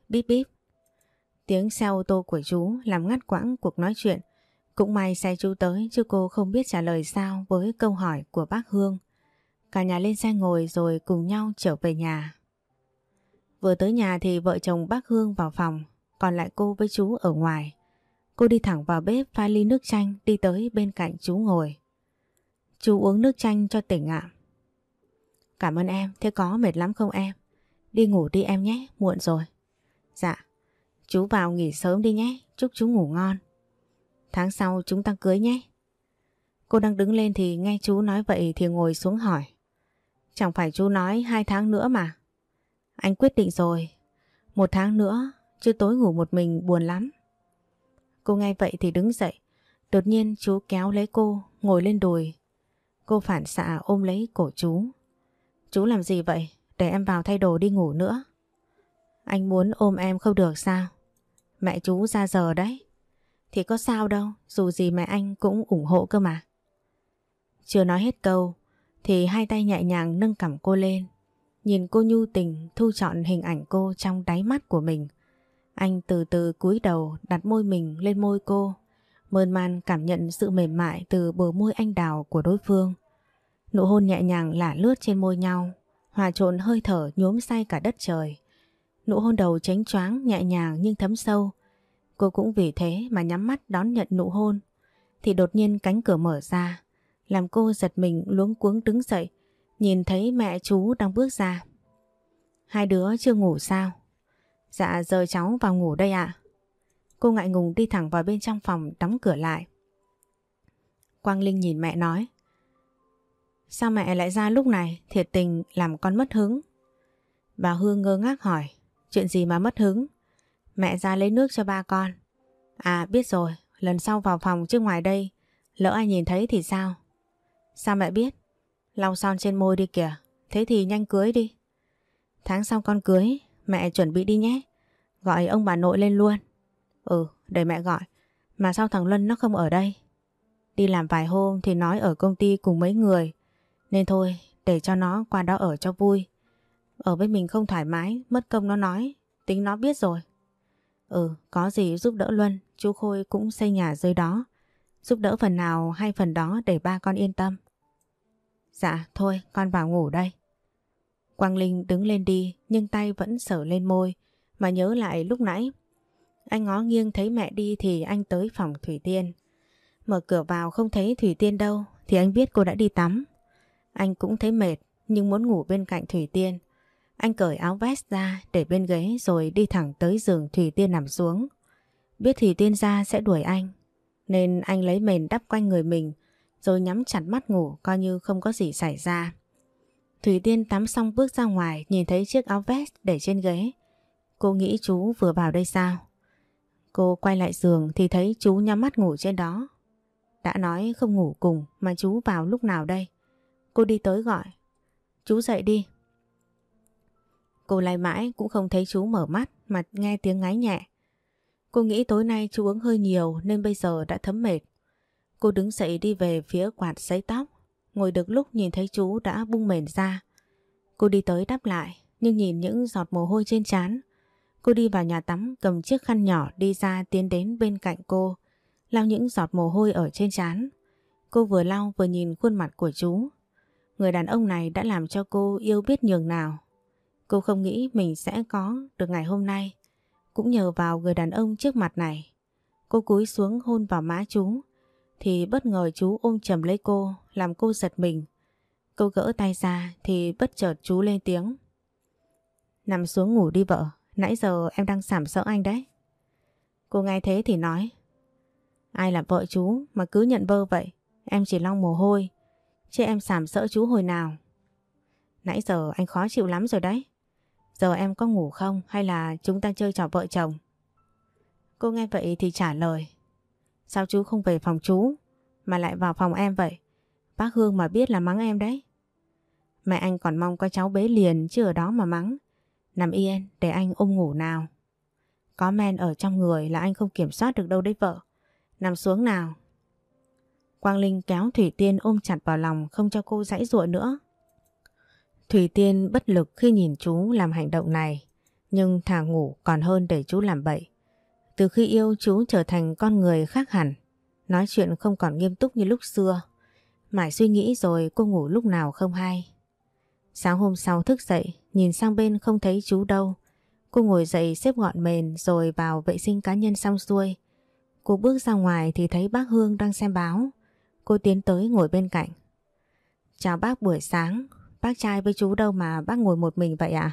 Bíp bíp. Tiếng xe ô tô của chú làm ngắt quãng cuộc nói chuyện. Cũng may xe chú tới chứ cô không biết trả lời sao với câu hỏi của bác Hương. Cả nhà lên xe ngồi rồi cùng nhau trở về nhà. Vừa tới nhà thì vợ chồng bác Hương vào phòng, còn lại cô với chú ở ngoài. Cô đi thẳng vào bếp pha ly nước chanh đi tới bên cạnh chú ngồi. Chú uống nước chanh cho tỉnh ạ. Cảm ơn em, thế có mệt lắm không em? Đi ngủ đi em nhé, muộn rồi. Dạ, chú vào nghỉ sớm đi nhé, chúc chú ngủ ngon. Tháng sau chúng ta cưới nhé. Cô đang đứng lên thì nghe chú nói vậy thì ngồi xuống hỏi. Chẳng phải chú nói hai tháng nữa mà. Anh quyết định rồi. Một tháng nữa, chứ tối ngủ một mình buồn lắm. Cô nghe vậy thì đứng dậy. Đột nhiên chú kéo lấy cô, ngồi lên đùi. Cô phản xạ ôm lấy cổ chú. Chú làm gì vậy? Để em vào thay đồ đi ngủ nữa. Anh muốn ôm em không được sao? Mẹ chú ra giờ đấy. Thì có sao đâu, dù gì mẹ anh cũng ủng hộ cơ mà. Chưa nói hết câu, thì hai tay nhẹ nhàng nâng cằm cô lên. Nhìn cô nhu tình thu chọn hình ảnh cô trong đáy mắt của mình. Anh từ từ cúi đầu đặt môi mình lên môi cô. Mơn man cảm nhận sự mềm mại từ bờ môi anh đào của đối phương. Nụ hôn nhẹ nhàng lả lướt trên môi nhau, hòa trộn hơi thở nhuốm say cả đất trời. Nụ hôn đầu tránh choáng nhẹ nhàng nhưng thấm sâu. Cô cũng vì thế mà nhắm mắt đón nhận nụ hôn. Thì đột nhiên cánh cửa mở ra, làm cô giật mình luống cuống đứng dậy, nhìn thấy mẹ chú đang bước ra. Hai đứa chưa ngủ sao? Dạ giờ cháu vào ngủ đây ạ. Cô ngại ngùng đi thẳng vào bên trong phòng đóng cửa lại. Quang Linh nhìn mẹ nói. Sao mẹ lại ra lúc này thiệt tình làm con mất hứng? Bà Hương ngơ ngác hỏi. Chuyện gì mà mất hứng? Mẹ ra lấy nước cho ba con. À biết rồi, lần sau vào phòng chứ ngoài đây, lỡ ai nhìn thấy thì sao? Sao mẹ biết? Lau son trên môi đi kìa, thế thì nhanh cưới đi. Tháng sau con cưới, mẹ chuẩn bị đi nhé. Gọi ông bà nội lên luôn. Ừ, để mẹ gọi. Mà sao thằng Luân nó không ở đây? Đi làm vài hôm thì nói ở công ty cùng mấy người. Nên thôi, để cho nó qua đó ở cho vui. Ở với mình không thoải mái, mất công nó nói. Tính nó biết rồi. Ừ, có gì giúp đỡ Luân, chú Khôi cũng xây nhà dưới đó. Giúp đỡ phần nào hay phần đó để ba con yên tâm. Dạ, thôi con vào ngủ đây. Quang Linh đứng lên đi nhưng tay vẫn sờ lên môi mà nhớ lại lúc nãy. Anh ngó nghiêng thấy mẹ đi thì anh tới phòng Thủy Tiên. Mở cửa vào không thấy Thủy Tiên đâu thì anh biết cô đã đi tắm. Anh cũng thấy mệt nhưng muốn ngủ bên cạnh Thủy Tiên. Anh cởi áo vest ra, để bên ghế rồi đi thẳng tới giường Thủy Tiên nằm xuống. Biết Thủy Tiên ra sẽ đuổi anh, nên anh lấy mền đắp quanh người mình, rồi nhắm chặt mắt ngủ, coi như không có gì xảy ra. Thủy Tiên tắm xong bước ra ngoài, nhìn thấy chiếc áo vest để trên ghế. Cô nghĩ chú vừa vào đây sao? Cô quay lại giường thì thấy chú nhắm mắt ngủ trên đó. Đã nói không ngủ cùng mà chú vào lúc nào đây? Cô đi tới gọi. Chú dậy đi. Cô lay mãi cũng không thấy chú mở mắt mà nghe tiếng ngáy nhẹ. Cô nghĩ tối nay chú uống hơi nhiều nên bây giờ đã thấm mệt. Cô đứng dậy đi về phía quạt sấy tóc. Ngồi được lúc nhìn thấy chú đã bung mền ra. Cô đi tới đắp lại, nhưng nhìn những giọt mồ hôi trên trán. Cô đi vào nhà tắm, cầm chiếc khăn nhỏ đi ra tiến đến bên cạnh cô. Lau những giọt mồ hôi ở trên trán. Cô vừa lau vừa nhìn khuôn mặt của chú. Người đàn ông này đã làm cho cô yêu biết nhường nào. Cô không nghĩ mình sẽ có được ngày hôm nay. Cũng nhờ vào người đàn ông trước mặt này. Cô cúi xuống hôn vào má chú. Thì bất ngờ chú ôm chầm lấy cô làm cô giật mình. Cô gỡ tay ra thì bất chợt chú lên tiếng. Nằm xuống ngủ đi vợ, nãy giờ em đang sảm sợ anh đấy. Cô nghe thế thì nói. Ai là vợ chú mà cứ nhận vơ vậy, em chỉ long mồ hôi, chứ em sảm sợ chú hồi nào. Nãy giờ anh khó chịu lắm rồi đấy. Giờ em có ngủ không hay là chúng ta chơi trò vợ chồng? Cô nghe vậy thì trả lời. Sao chú không về phòng chú mà lại vào phòng em vậy? Bác Hương mà biết là mắng em đấy. Mẹ anh còn mong có cháu bế liền chứ ở đó mà mắng. Nằm yên, để anh ôm ngủ nào. Có men ở trong người là anh không kiểm soát được đâu đấy vợ. Nằm xuống nào. Quang Linh kéo Thủy Tiên ôm chặt vào lòng, không cho cô dãy ruộng nữa. Thủy Tiên bất lực khi nhìn chú làm hành động này. Nhưng thà ngủ còn hơn để chú làm bậy. Từ khi yêu chú trở thành con người khác hẳn. Nói chuyện không còn nghiêm túc như lúc xưa. Mãi suy nghĩ rồi cô ngủ lúc nào không hay. Sáng hôm sau thức dậy, nhìn sang bên không thấy chú đâu. Cô ngồi dậy xếp gọn mền rồi vào vệ sinh cá nhân xong xuôi. Cô bước ra ngoài thì thấy bác Hương đang xem báo. Cô tiến tới ngồi bên cạnh. Chào bác buổi sáng, bác trai với chú đâu mà bác ngồi một mình vậy ạ?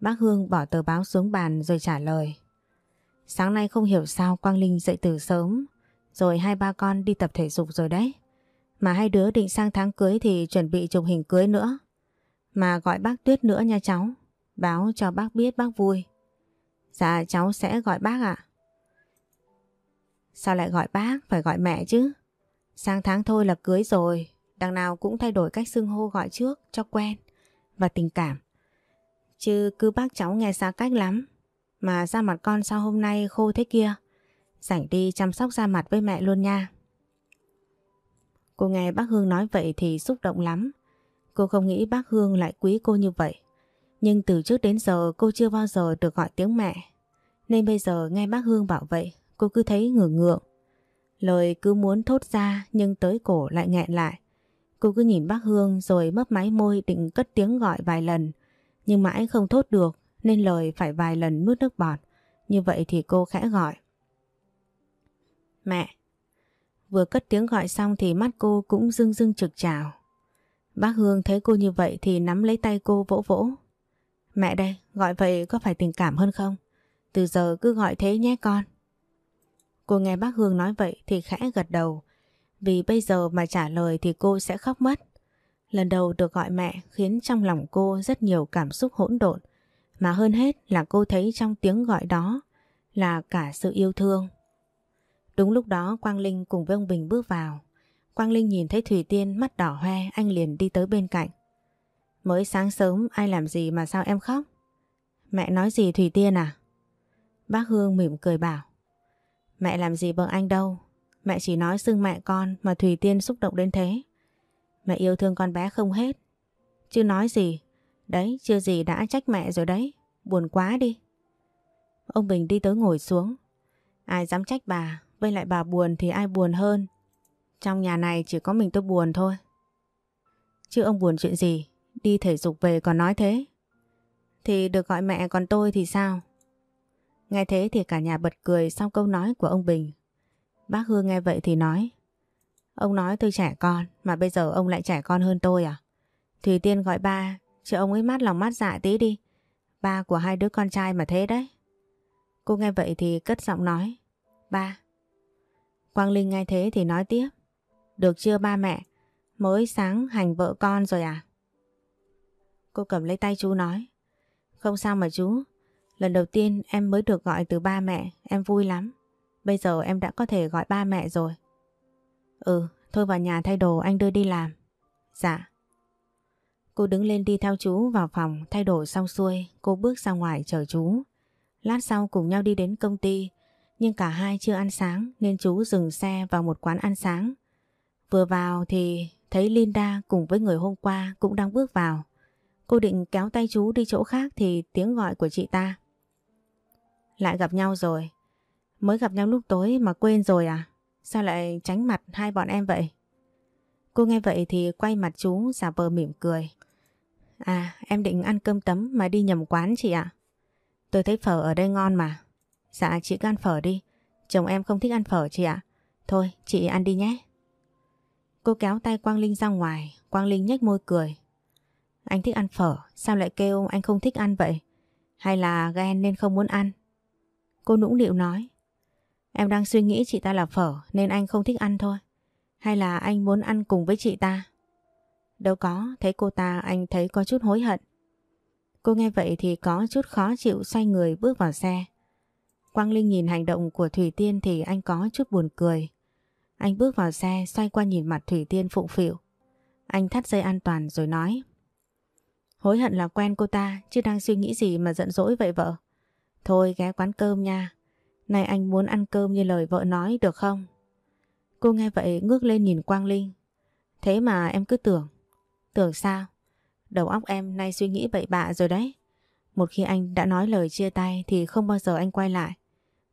Bác Hương bỏ tờ báo xuống bàn rồi trả lời. Sáng nay không hiểu sao Quang Linh dậy từ sớm, rồi hai ba con đi tập thể dục rồi đấy. Mà hai đứa định sang tháng cưới thì chuẩn bị chụp hình cưới nữa. Mà gọi bác Tuyết nữa nha cháu. Báo cho bác biết bác vui. Dạ cháu sẽ gọi bác ạ. Sao lại gọi bác? Phải gọi mẹ chứ. Sang tháng thôi là cưới rồi. Đằng nào cũng thay đổi cách xưng hô gọi trước cho quen và tình cảm. Chứ cứ bác cháu nghe xa cách lắm. Mà da mặt con sao hôm nay khô thế kia? Rảnh đi chăm sóc da mặt với mẹ luôn nha. Cô nghe bác Hương nói vậy thì xúc động lắm. Cô không nghĩ bác Hương lại quý cô như vậy. Nhưng từ trước đến giờ cô chưa bao giờ được gọi tiếng mẹ. Nên bây giờ nghe bác Hương bảo vậy, cô cứ thấy ngửa ngượng. Lời cứ muốn thốt ra nhưng tới cổ lại nghẹn lại. Cô cứ nhìn bác Hương rồi mấp máy môi định cất tiếng gọi vài lần. Nhưng mãi không thốt được nên lời phải vài lần nuốt nước bọt. Như vậy thì cô khẽ gọi. Mẹ! Vừa cất tiếng gọi xong thì mắt cô cũng rưng rưng trực trào. Bác Hương thấy cô như vậy thì nắm lấy tay cô vỗ vỗ. Mẹ đây, gọi vậy có phải tình cảm hơn không? Từ giờ cứ gọi thế nhé con. Cô nghe bác Hương nói vậy thì khẽ gật đầu. Vì bây giờ mà trả lời thì cô sẽ khóc mất. Lần đầu được gọi mẹ khiến trong lòng cô rất nhiều cảm xúc hỗn độn. Mà hơn hết là cô thấy trong tiếng gọi đó là cả sự yêu thương. Đúng lúc đó Quang Linh cùng với ông Bình bước vào. Quang Linh nhìn thấy Thủy Tiên mắt đỏ hoe, anh liền đi tới bên cạnh. Mới sáng sớm ai làm gì mà sao em khóc? Mẹ nói gì Thủy Tiên à? Bác Hương mỉm cười bảo. Mẹ làm gì vợ anh đâu. Mẹ chỉ nói xưng mẹ con mà Thủy Tiên xúc động đến thế. Mẹ yêu thương con bé không hết. Chứ nói gì. Đấy, chưa gì đã trách mẹ rồi đấy. Buồn quá đi. Ông Bình đi tới ngồi xuống. Ai dám trách bà, Với lại bà buồn thì ai buồn hơn. Trong nhà này chỉ có mình tôi buồn thôi. Chứ ông buồn chuyện gì? Đi thể dục về còn nói thế. Thì được gọi mẹ còn tôi thì sao? Nghe thế thì cả nhà bật cười sau câu nói của ông Bình. Bác Hương nghe vậy thì nói. Ông nói tôi trẻ con mà bây giờ ông lại trẻ con hơn tôi à? Thùy Tiên gọi ba, chứ ông ấy mát lòng mát dạ tí đi. Ba của hai đứa con trai mà thế đấy. Cô nghe vậy thì cất giọng nói. Ba. Quang Linh nghe thế thì nói tiếp. Được chưa ba mẹ? Mới sáng hành vợ con rồi à? Cô cầm lấy tay chú nói. Không sao mà chú. Lần đầu tiên em mới được gọi từ ba mẹ, em vui lắm. Bây giờ em đã có thể gọi ba mẹ rồi. Ừ, thôi vào nhà thay đồ anh đưa đi làm. Dạ. Cô đứng lên đi theo chú vào phòng thay đổi xong xuôi, cô bước ra ngoài chờ chú. Lát sau cùng nhau đi đến công ty, nhưng cả hai chưa ăn sáng nên chú dừng xe vào một quán ăn sáng. Vừa vào thì thấy Linda cùng với người hôm qua cũng đang bước vào. Cô định kéo tay chú đi chỗ khác thì tiếng gọi của chị ta. Lại gặp nhau rồi. Mới gặp nhau lúc tối mà quên rồi à? Sao lại tránh mặt hai bọn em vậy? Cô nghe vậy thì quay mặt chú, giả vờ mỉm cười. À em định ăn cơm tấm mà đi nhầm quán chị ạ. Tôi thấy phở ở đây ngon mà. Dạ chị cứ ăn phở đi. Chồng em không thích ăn phở chị ạ. Thôi, chị ăn đi nhé. Cô kéo tay Quang Linh ra ngoài. Quang Linh nhếch môi cười. Anh thích ăn phở. Sao lại kêu anh không thích ăn vậy? Hay là ghen nên không muốn ăn? Cô nũng nịu nói. Em đang suy nghĩ chị ta là phở nên anh không thích ăn thôi. Hay là anh muốn ăn cùng với chị ta? Đâu có, thấy cô ta anh thấy có chút hối hận. Cô nghe vậy thì có chút khó chịu xoay người bước vào xe. Quang Linh nhìn hành động của Thủy Tiên thì anh có chút buồn cười. Anh bước vào xe xoay qua nhìn mặt Thủy Tiên phụng phịu. Anh thắt dây an toàn rồi nói. Hối hận là quen cô ta chứ đang suy nghĩ gì mà giận dỗi vậy vợ. Thôi ghé quán cơm nha nay anh muốn ăn cơm như lời vợ nói được không? Cô nghe vậy ngước lên nhìn Quang Linh. Thế mà em cứ tưởng. Tưởng sao? Đầu óc em nay suy nghĩ bậy bạ rồi đấy. Một khi anh đã nói lời chia tay thì không bao giờ anh quay lại.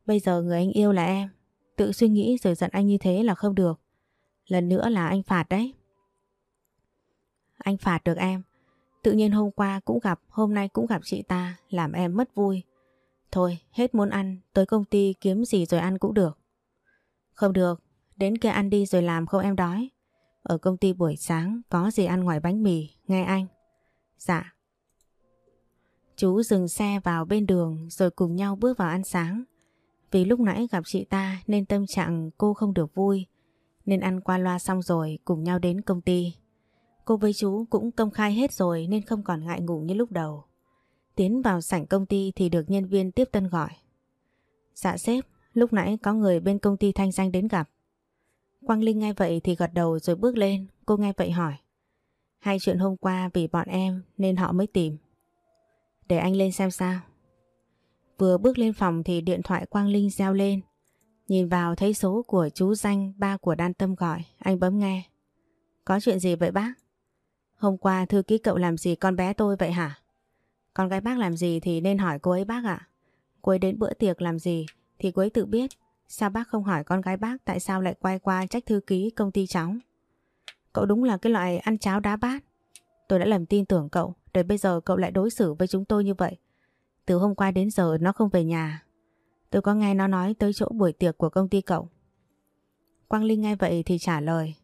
Bây giờ người anh yêu là em. Tự suy nghĩ rồi giận anh như thế là không được. Lần nữa là anh phạt đấy. Anh phạt được em. Tự nhiên hôm qua cũng gặp, hôm nay cũng gặp chị ta, làm em mất vui. Thôi, hết muốn ăn, tới công ty kiếm gì rồi ăn cũng được. Không được, đến kia ăn đi rồi làm không em đói. Ở công ty buổi sáng có gì ăn ngoài bánh mì, nghe anh. Dạ. Chú dừng xe vào bên đường rồi cùng nhau bước vào ăn sáng. Vì lúc nãy gặp chị ta nên tâm trạng cô không được vui. Nên ăn qua loa xong rồi cùng nhau đến công ty. Cô với chú cũng công khai hết rồi nên không còn ngại ngủ như lúc đầu. Tiến vào sảnh công ty thì được nhân viên tiếp tân gọi. Dạ sếp, lúc nãy có người bên công ty Thanh Danh đến gặp. Quang Linh nghe vậy thì gật đầu rồi bước lên, cô nghe vậy hỏi. Hay chuyện hôm qua vì bọn em nên họ mới tìm. Để anh lên xem sao. Vừa bước lên phòng thì điện thoại Quang Linh reo lên. Nhìn vào thấy số của chú danh ba của Đan Tâm gọi, anh bấm nghe. Có chuyện gì vậy bác? Hôm qua thư ký cậu làm gì con bé tôi vậy hả? Con gái bác làm gì thì nên hỏi cô ấy bác ạ. Cô ấy đến bữa tiệc làm gì thì cô ấy tự biết. Sao bác không hỏi con gái bác tại sao lại quay qua trách thư ký công ty cháu? Cậu đúng là cái loại ăn cháo đá bát. Tôi đã lầm tin tưởng cậu, để bây giờ cậu lại đối xử với chúng tôi như vậy. Từ hôm qua đến giờ nó không về nhà. Tôi có nghe nó nói tới chỗ buổi tiệc của công ty cậu. Quang Linh nghe vậy thì trả lời.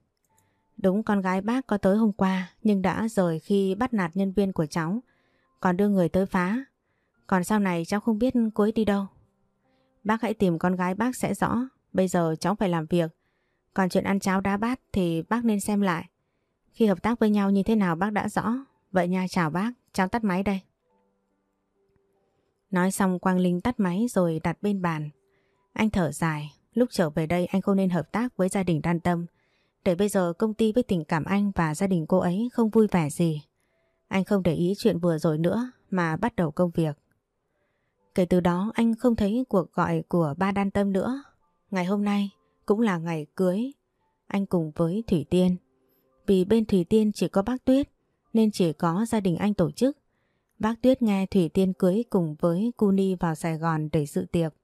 Đúng con gái bác có tới hôm qua nhưng đã rời khi bắt nạt nhân viên của cháu. Còn đưa người tới phá. Còn sau này cháu không biết cô ấy đi đâu. Bác hãy tìm con gái bác sẽ rõ. Bây giờ cháu phải làm việc. Còn chuyện ăn cháo đá bát thì bác nên xem lại. Khi hợp tác với nhau như thế nào bác đã rõ. Vậy nha chào bác, cháu tắt máy đây. Nói xong Quang Linh tắt máy rồi đặt bên bàn. Anh thở dài, lúc trở về đây anh không nên hợp tác với gia đình đan tâm. Để bây giờ công ty với tình cảm anh và gia đình cô ấy không vui vẻ gì. Anh không để ý chuyện vừa rồi nữa mà bắt đầu công việc. Kể từ đó, anh không thấy cuộc gọi của ba đan tâm nữa. Ngày hôm nay cũng là ngày cưới. Anh cùng với Thủy Tiên. Vì bên Thủy Tiên chỉ có bác Tuyết, nên chỉ có gia đình anh tổ chức. Bác Tuyết nghe Thủy Tiên cưới cùng với Cu Ni vào Sài Gòn để dự tiệc.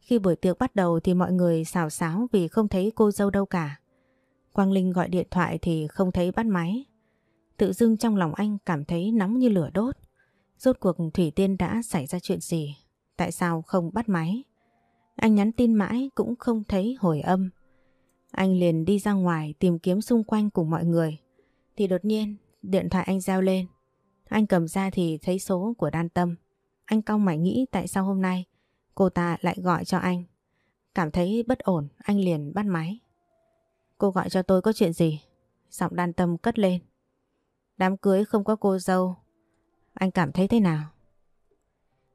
Khi buổi tiệc bắt đầu thì mọi người xào xáo vì không thấy cô dâu đâu cả. Quang Linh gọi điện thoại thì không thấy bắt máy. Tự dưng trong lòng anh cảm thấy nóng như lửa đốt. Rốt cuộc Thủy Tiên đã xảy ra chuyện gì? Tại sao không bắt máy? Anh nhắn tin mãi cũng không thấy hồi âm. Anh liền đi ra ngoài tìm kiếm xung quanh cùng mọi người. Thì đột nhiên điện thoại anh reo lên. Anh cầm ra thì thấy số của Đan Tâm. Anh cong mày nghĩ tại sao hôm nay cô ta lại gọi cho anh. Cảm thấy bất ổn, anh liền bắt máy. Cô gọi cho tôi có chuyện gì? Giọng Đan Tâm cất lên. Đám cưới không có cô dâu. Anh cảm thấy thế nào?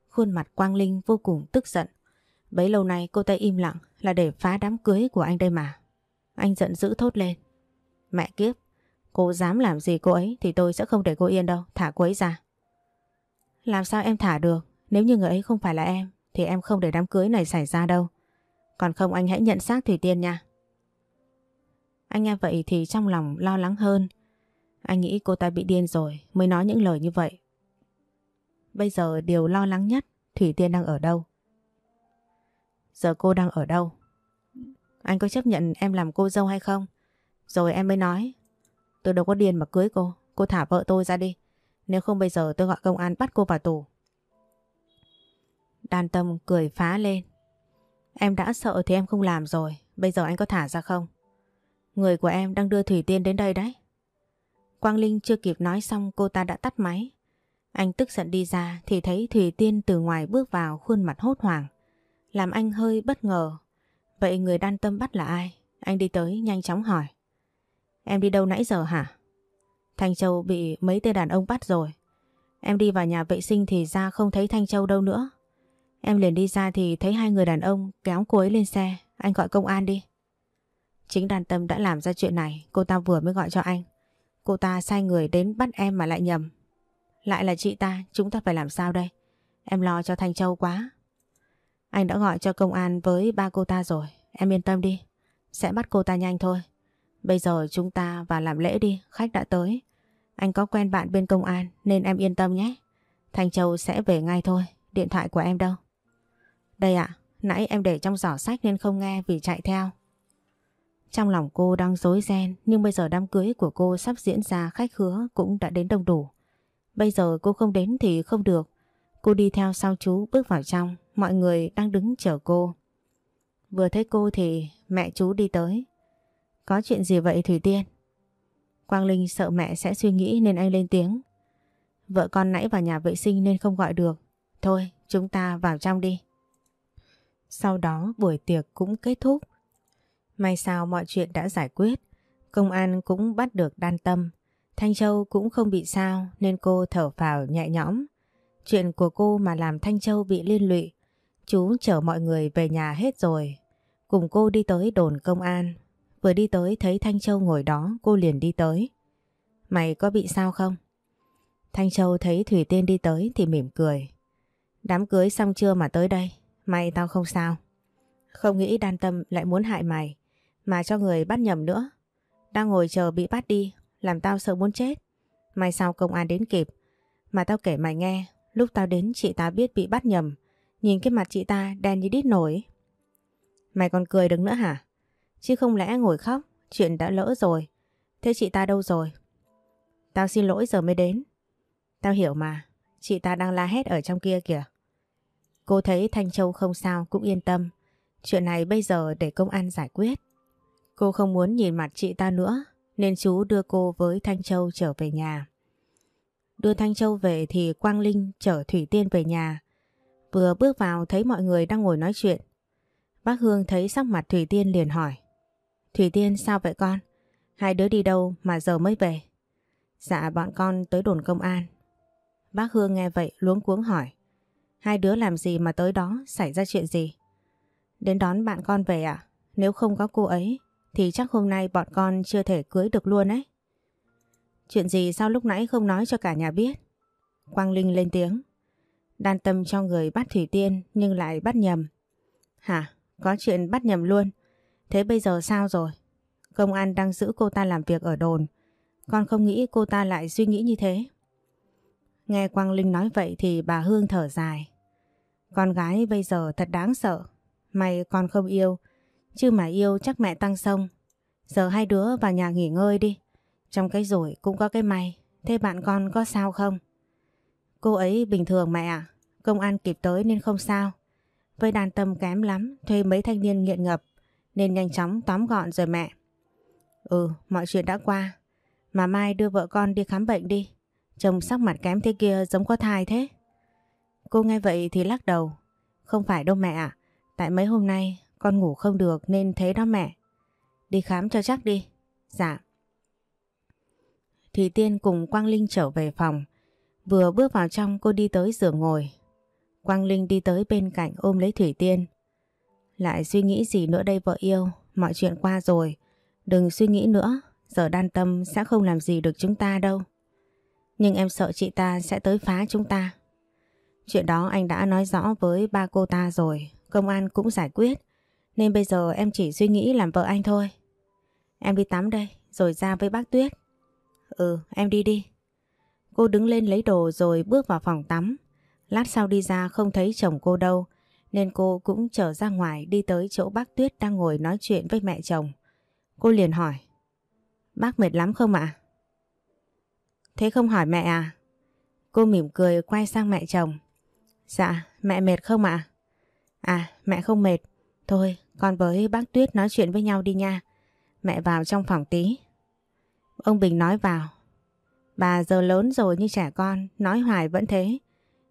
Khuôn mặt Quang Linh vô cùng tức giận. Bấy lâu nay cô ta im lặng là để phá đám cưới của anh đây mà. Anh giận dữ thốt lên. Mẹ kiếp, cô dám làm gì cô ấy thì tôi sẽ không để cô yên đâu, thả cô ấy ra. Làm sao em thả được, nếu như người ấy không phải là em thì em không để đám cưới này xảy ra đâu. Còn không anh hãy nhận xác Thủy Tiên nha. Anh nghe vậy thì trong lòng lo lắng hơn. Anh nghĩ cô ta bị điên rồi mới nói những lời như vậy. Bây giờ điều lo lắng nhất, Thủy Tiên đang ở đâu? Giờ cô đang ở đâu? Anh có chấp nhận em làm cô dâu hay không? Rồi em mới nói. Tôi đâu có điên mà cưới cô. Cô thả vợ tôi ra đi. Nếu không bây giờ tôi gọi công an bắt cô vào tù. Đàn tâm cười phá lên. Em đã sợ thì em không làm rồi. Bây giờ anh có thả ra không? Người của em đang đưa Thủy Tiên đến đây đấy. Quang Linh chưa kịp nói xong, cô ta đã tắt máy. Anh tức giận đi ra thì thấy Thủy Tiên từ ngoài bước vào, khuôn mặt hốt hoảng. Làm anh hơi bất ngờ. Vậy người đan tâm bắt là ai? Anh đi tới, nhanh chóng hỏi. Em đi đâu nãy giờ hả? Thanh Châu bị mấy tên đàn ông bắt rồi. Em đi vào nhà vệ sinh thì ra không thấy Thanh Châu đâu nữa. Em liền đi ra thì thấy hai người đàn ông kéo cô ấy lên xe. Anh gọi công an đi. Chính đàn tâm đã làm ra chuyện này. Cô ta vừa mới gọi cho anh. Cô ta sai người đến bắt em mà lại nhầm. Lại là chị ta, chúng ta phải làm sao đây? Em lo cho Thanh Châu quá. Anh đã gọi cho công an với ba cô ta rồi. Em yên tâm đi. Sẽ bắt cô ta nhanh thôi. Bây giờ chúng ta vào làm lễ đi. Khách đã tới. Anh có quen bạn bên công an nên em yên tâm nhé. Thanh Châu sẽ về ngay thôi. Điện thoại của em đâu? Đây ạ. nãy em để trong giỏ sách nên không nghe vì chạy theo. Trong lòng cô đang dối ren nhưng bây giờ đám cưới của cô sắp diễn ra khách hứa cũng đã đến đông đủ. Bây giờ cô không đến thì không được. Cô đi theo sau chú bước vào trong, mọi người đang đứng chờ cô. Vừa thấy cô thì mẹ chú đi tới. Có chuyện gì vậy Thủy Tiên? Quang Linh sợ mẹ sẽ suy nghĩ nên anh lên tiếng. Vợ con nãy vào nhà vệ sinh nên không gọi được. Thôi, chúng ta vào trong đi. Sau đó buổi tiệc cũng kết thúc. May sao mọi chuyện đã giải quyết. Công an cũng bắt được đan tâm. Thanh Châu cũng không bị sao nên cô thở phào nhẹ nhõm. Chuyện của cô mà làm Thanh Châu bị liên lụy. Chú chở mọi người về nhà hết rồi. Cùng cô đi tới đồn công an. Vừa đi tới thấy Thanh Châu ngồi đó, cô liền đi tới. Mày có bị sao không? Thanh Châu thấy Thủy Tiên đi tới thì mỉm cười. Đám cưới xong chưa mà tới đây? May tao không sao. Không nghĩ đan tâm lại muốn hại mày. Mà cho người bắt nhầm nữa. Đang ngồi chờ bị bắt đi. Làm tao sợ muốn chết. May sao công an đến kịp. Mà tao kể mày nghe. Lúc tao đến chị ta biết bị bắt nhầm. Nhìn cái mặt chị ta đen như đít nổi. Mày còn cười được nữa hả? Chứ không lẽ ngồi khóc. Chuyện đã lỡ rồi. Thế chị ta đâu rồi? Tao xin lỗi giờ mới đến. Tao hiểu mà. Chị ta đang la hét ở trong kia kìa. Cô thấy Thanh Châu không sao cũng yên tâm. Chuyện này bây giờ để công an giải quyết. Cô không muốn nhìn mặt chị ta nữa, nên chú đưa cô với Thanh Châu trở về nhà. Đưa Thanh Châu về thì Quang Linh chở Thủy Tiên về nhà. Vừa bước vào thấy mọi người đang ngồi nói chuyện. Bác Hương thấy sắc mặt Thủy Tiên liền hỏi. Thủy Tiên sao vậy con? Hai đứa đi đâu mà giờ mới về? Dạ bọn con tới đồn công an. Bác Hương nghe vậy luống cuống hỏi. Hai đứa làm gì mà tới đó, xảy ra chuyện gì? Đến đón bạn con về à? Nếu không có cô ấy thì chắc hôm nay bọn con chưa thể cưới được luôn ấy. Chuyện gì sao lúc nãy không nói cho cả nhà biết? Quang Linh lên tiếng. Đan tâm cho người bắt Thủy Tiên nhưng lại bắt nhầm. Hả? Có chuyện bắt nhầm luôn. Thế bây giờ sao rồi? Công an đang giữ cô ta làm việc ở đồn. Con không nghĩ cô ta lại suy nghĩ như thế. Nghe Quang Linh nói vậy thì bà Hương thở dài. Con gái bây giờ thật đáng sợ. May con không yêu. Chứ mà yêu chắc mẹ tăng sông. Giờ hai đứa vào nhà nghỉ ngơi đi. Trong cái rủi cũng có cái may. Thế bạn con có sao không? Cô ấy bình thường mẹ ạ. Công an kịp tới nên không sao. Với đàn tâm kém lắm, thuê mấy thanh niên nghiện ngập nên nhanh chóng tóm gọn rồi mẹ. Ừ, mọi chuyện đã qua. Mà mai đưa vợ con đi khám bệnh đi. Trông sắc mặt kém thế kia giống có thai thế. Cô nghe vậy thì lắc đầu. Không phải đâu mẹ ạ. Tại mấy hôm nay con ngủ không được nên thế đó mẹ. Đi khám cho chắc đi. Dạ. Thủy Tiên cùng Quang Linh trở về phòng. Vừa bước vào trong cô đi tới giường ngồi. Quang Linh đi tới bên cạnh ôm lấy Thủy Tiên. Lại suy nghĩ gì nữa đây vợ yêu, mọi chuyện qua rồi. Đừng suy nghĩ nữa, giờ đan tâm sẽ không làm gì được chúng ta đâu. Nhưng em sợ chị ta sẽ tới phá chúng ta. Chuyện đó anh đã nói rõ với ba cô ta rồi, công an cũng giải quyết. Nên bây giờ em chỉ suy nghĩ làm vợ anh thôi. Em đi tắm đây, rồi ra với bác Tuyết. Ừ, em đi đi. Cô đứng lên lấy đồ rồi bước vào phòng tắm. Lát sau đi ra không thấy chồng cô đâu, nên cô cũng trở ra ngoài đi tới chỗ bác Tuyết đang ngồi nói chuyện với mẹ chồng. Cô liền hỏi, bác mệt lắm không ạ? Thế không hỏi mẹ à? Cô mỉm cười quay sang mẹ chồng. Dạ, mẹ mệt không ạ? À? mẹ không mệt. Thôi, con với bác Tuyết nói chuyện với nhau đi nha. Mẹ vào trong phòng tí. Ông Bình nói vào. Bà giờ lớn rồi như trẻ con, nói hoài vẫn thế.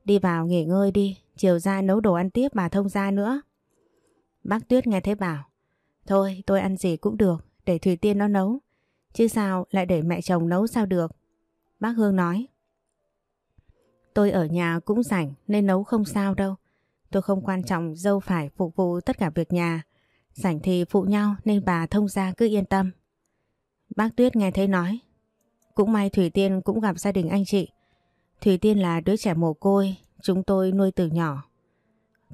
Đi vào nghỉ ngơi đi, chiều ra nấu đồ ăn tiếp bà thông ra nữa. Bác Tuyết nghe thế bảo. Thôi, tôi ăn gì cũng được, để Thủy Tiên nó nấu. Chứ sao lại để mẹ chồng nấu sao được. Bác Hương nói. Tôi ở nhà cũng rảnh nên nấu không sao đâu. Tôi không quan trọng dâu phải phục vụ tất cả việc nhà. Rảnh thì phụ nhau nên bà thông gia cứ yên tâm. Bác Tuyết nghe thấy nói. Cũng may Thủy Tiên cũng gặp gia đình anh chị. Thủy Tiên là đứa trẻ mồ côi, chúng tôi nuôi từ nhỏ.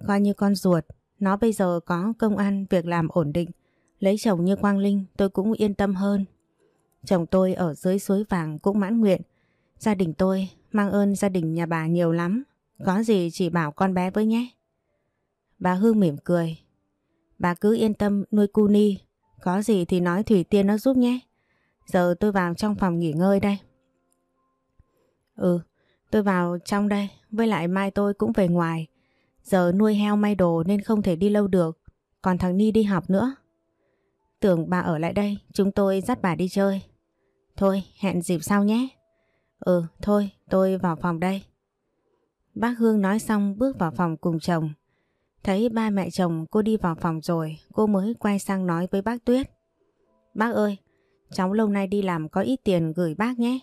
Coi như con ruột, nó bây giờ có công ăn, việc làm ổn định. Lấy chồng như Quang Linh tôi cũng yên tâm hơn. Chồng tôi ở dưới suối vàng cũng mãn nguyện. Gia đình tôi mang ơn gia đình nhà bà nhiều lắm. Có gì chỉ bảo con bé với nhé. Bà Hương mỉm cười. Bà cứ yên tâm nuôi cu ni. Có gì thì nói Thủy Tiên nó giúp nhé. Giờ tôi vào trong phòng nghỉ ngơi đây. Ừ, tôi vào trong đây. Với lại mai tôi cũng về ngoài. Giờ nuôi heo may đồ nên không thể đi lâu được. Còn thằng Ni đi học nữa. Tưởng bà ở lại đây, chúng tôi dắt bà đi chơi. Thôi, hẹn dịp sau nhé. Ừ, thôi, tôi vào phòng đây. Bác Hương nói xong bước vào phòng cùng chồng. Thấy ba mẹ chồng cô đi vào phòng rồi, cô mới quay sang nói với bác Tuyết. Bác ơi, cháu lâu nay đi làm có ít tiền gửi bác nhé.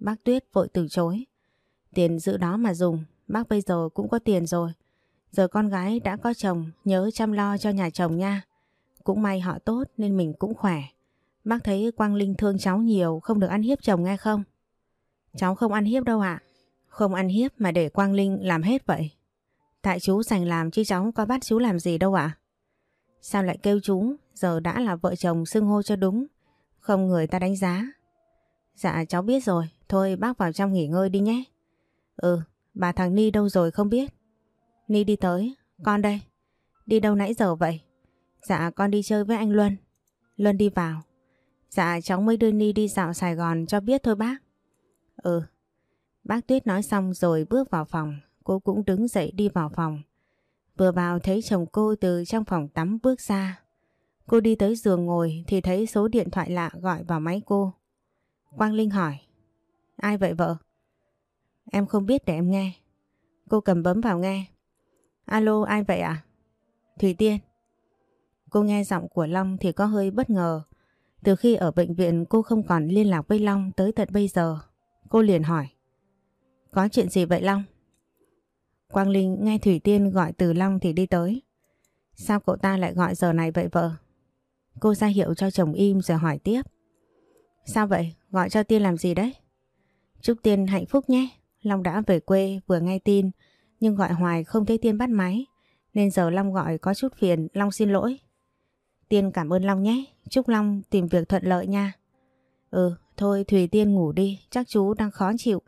Bác Tuyết vội từ chối. Tiền giữ đó mà dùng, bác bây giờ cũng có tiền rồi. Giờ con gái đã có chồng, nhớ chăm lo cho nhà chồng nha. Cũng may họ tốt nên mình cũng khỏe. Bác thấy Quang Linh thương cháu nhiều, không được ăn hiếp chồng nghe không? Cháu không ăn hiếp đâu ạ. Không ăn hiếp mà để Quang Linh làm hết vậy. Tại chú dành làm chứ cháu có bắt chú làm gì đâu ạ. Sao lại kêu chú, giờ đã là vợ chồng xưng hô cho đúng, không người ta đánh giá. Dạ cháu biết rồi, thôi bác vào trong nghỉ ngơi đi nhé. Ừ, bà thằng Ni đâu rồi không biết. Ni đi tới, con đây. Đi đâu nãy giờ vậy? Dạ con đi chơi với anh Luân. Luân đi vào. Dạ cháu mới đưa Ni đi dạo Sài Gòn cho biết thôi bác. Ừ. Bác Tuyết nói xong rồi bước vào phòng. Cô cũng đứng dậy đi vào phòng. Vừa vào thấy chồng cô từ trong phòng tắm bước ra. Cô đi tới giường ngồi thì thấy số điện thoại lạ gọi vào máy cô. Quang Linh hỏi. Ai vậy vợ? Em không biết để em nghe. Cô cầm bấm vào nghe. Alo, ai vậy ạ? À? Thủy Tiên. Cô nghe giọng của Long thì có hơi bất ngờ. Từ khi ở bệnh viện, cô không còn liên lạc với Long tới tận bây giờ. Cô liền hỏi. Có chuyện gì vậy Long? Quang Linh nghe Thủy Tiên gọi từ Long thì đi tới. Sao cậu ta lại gọi giờ này vậy vợ? Cô ra hiệu cho chồng im rồi hỏi tiếp. Sao vậy? Gọi cho Tiên làm gì đấy? Chúc Tiên hạnh phúc nhé. Long đã về quê vừa nghe tin nhưng gọi hoài không thấy Tiên bắt máy nên giờ Long gọi có chút phiền. Long xin lỗi. Tiên cảm ơn Long nhé. Chúc Long tìm việc thuận lợi nha. Ừ, thôi Thùy Tiên ngủ đi, chắc chú đang khó chịu.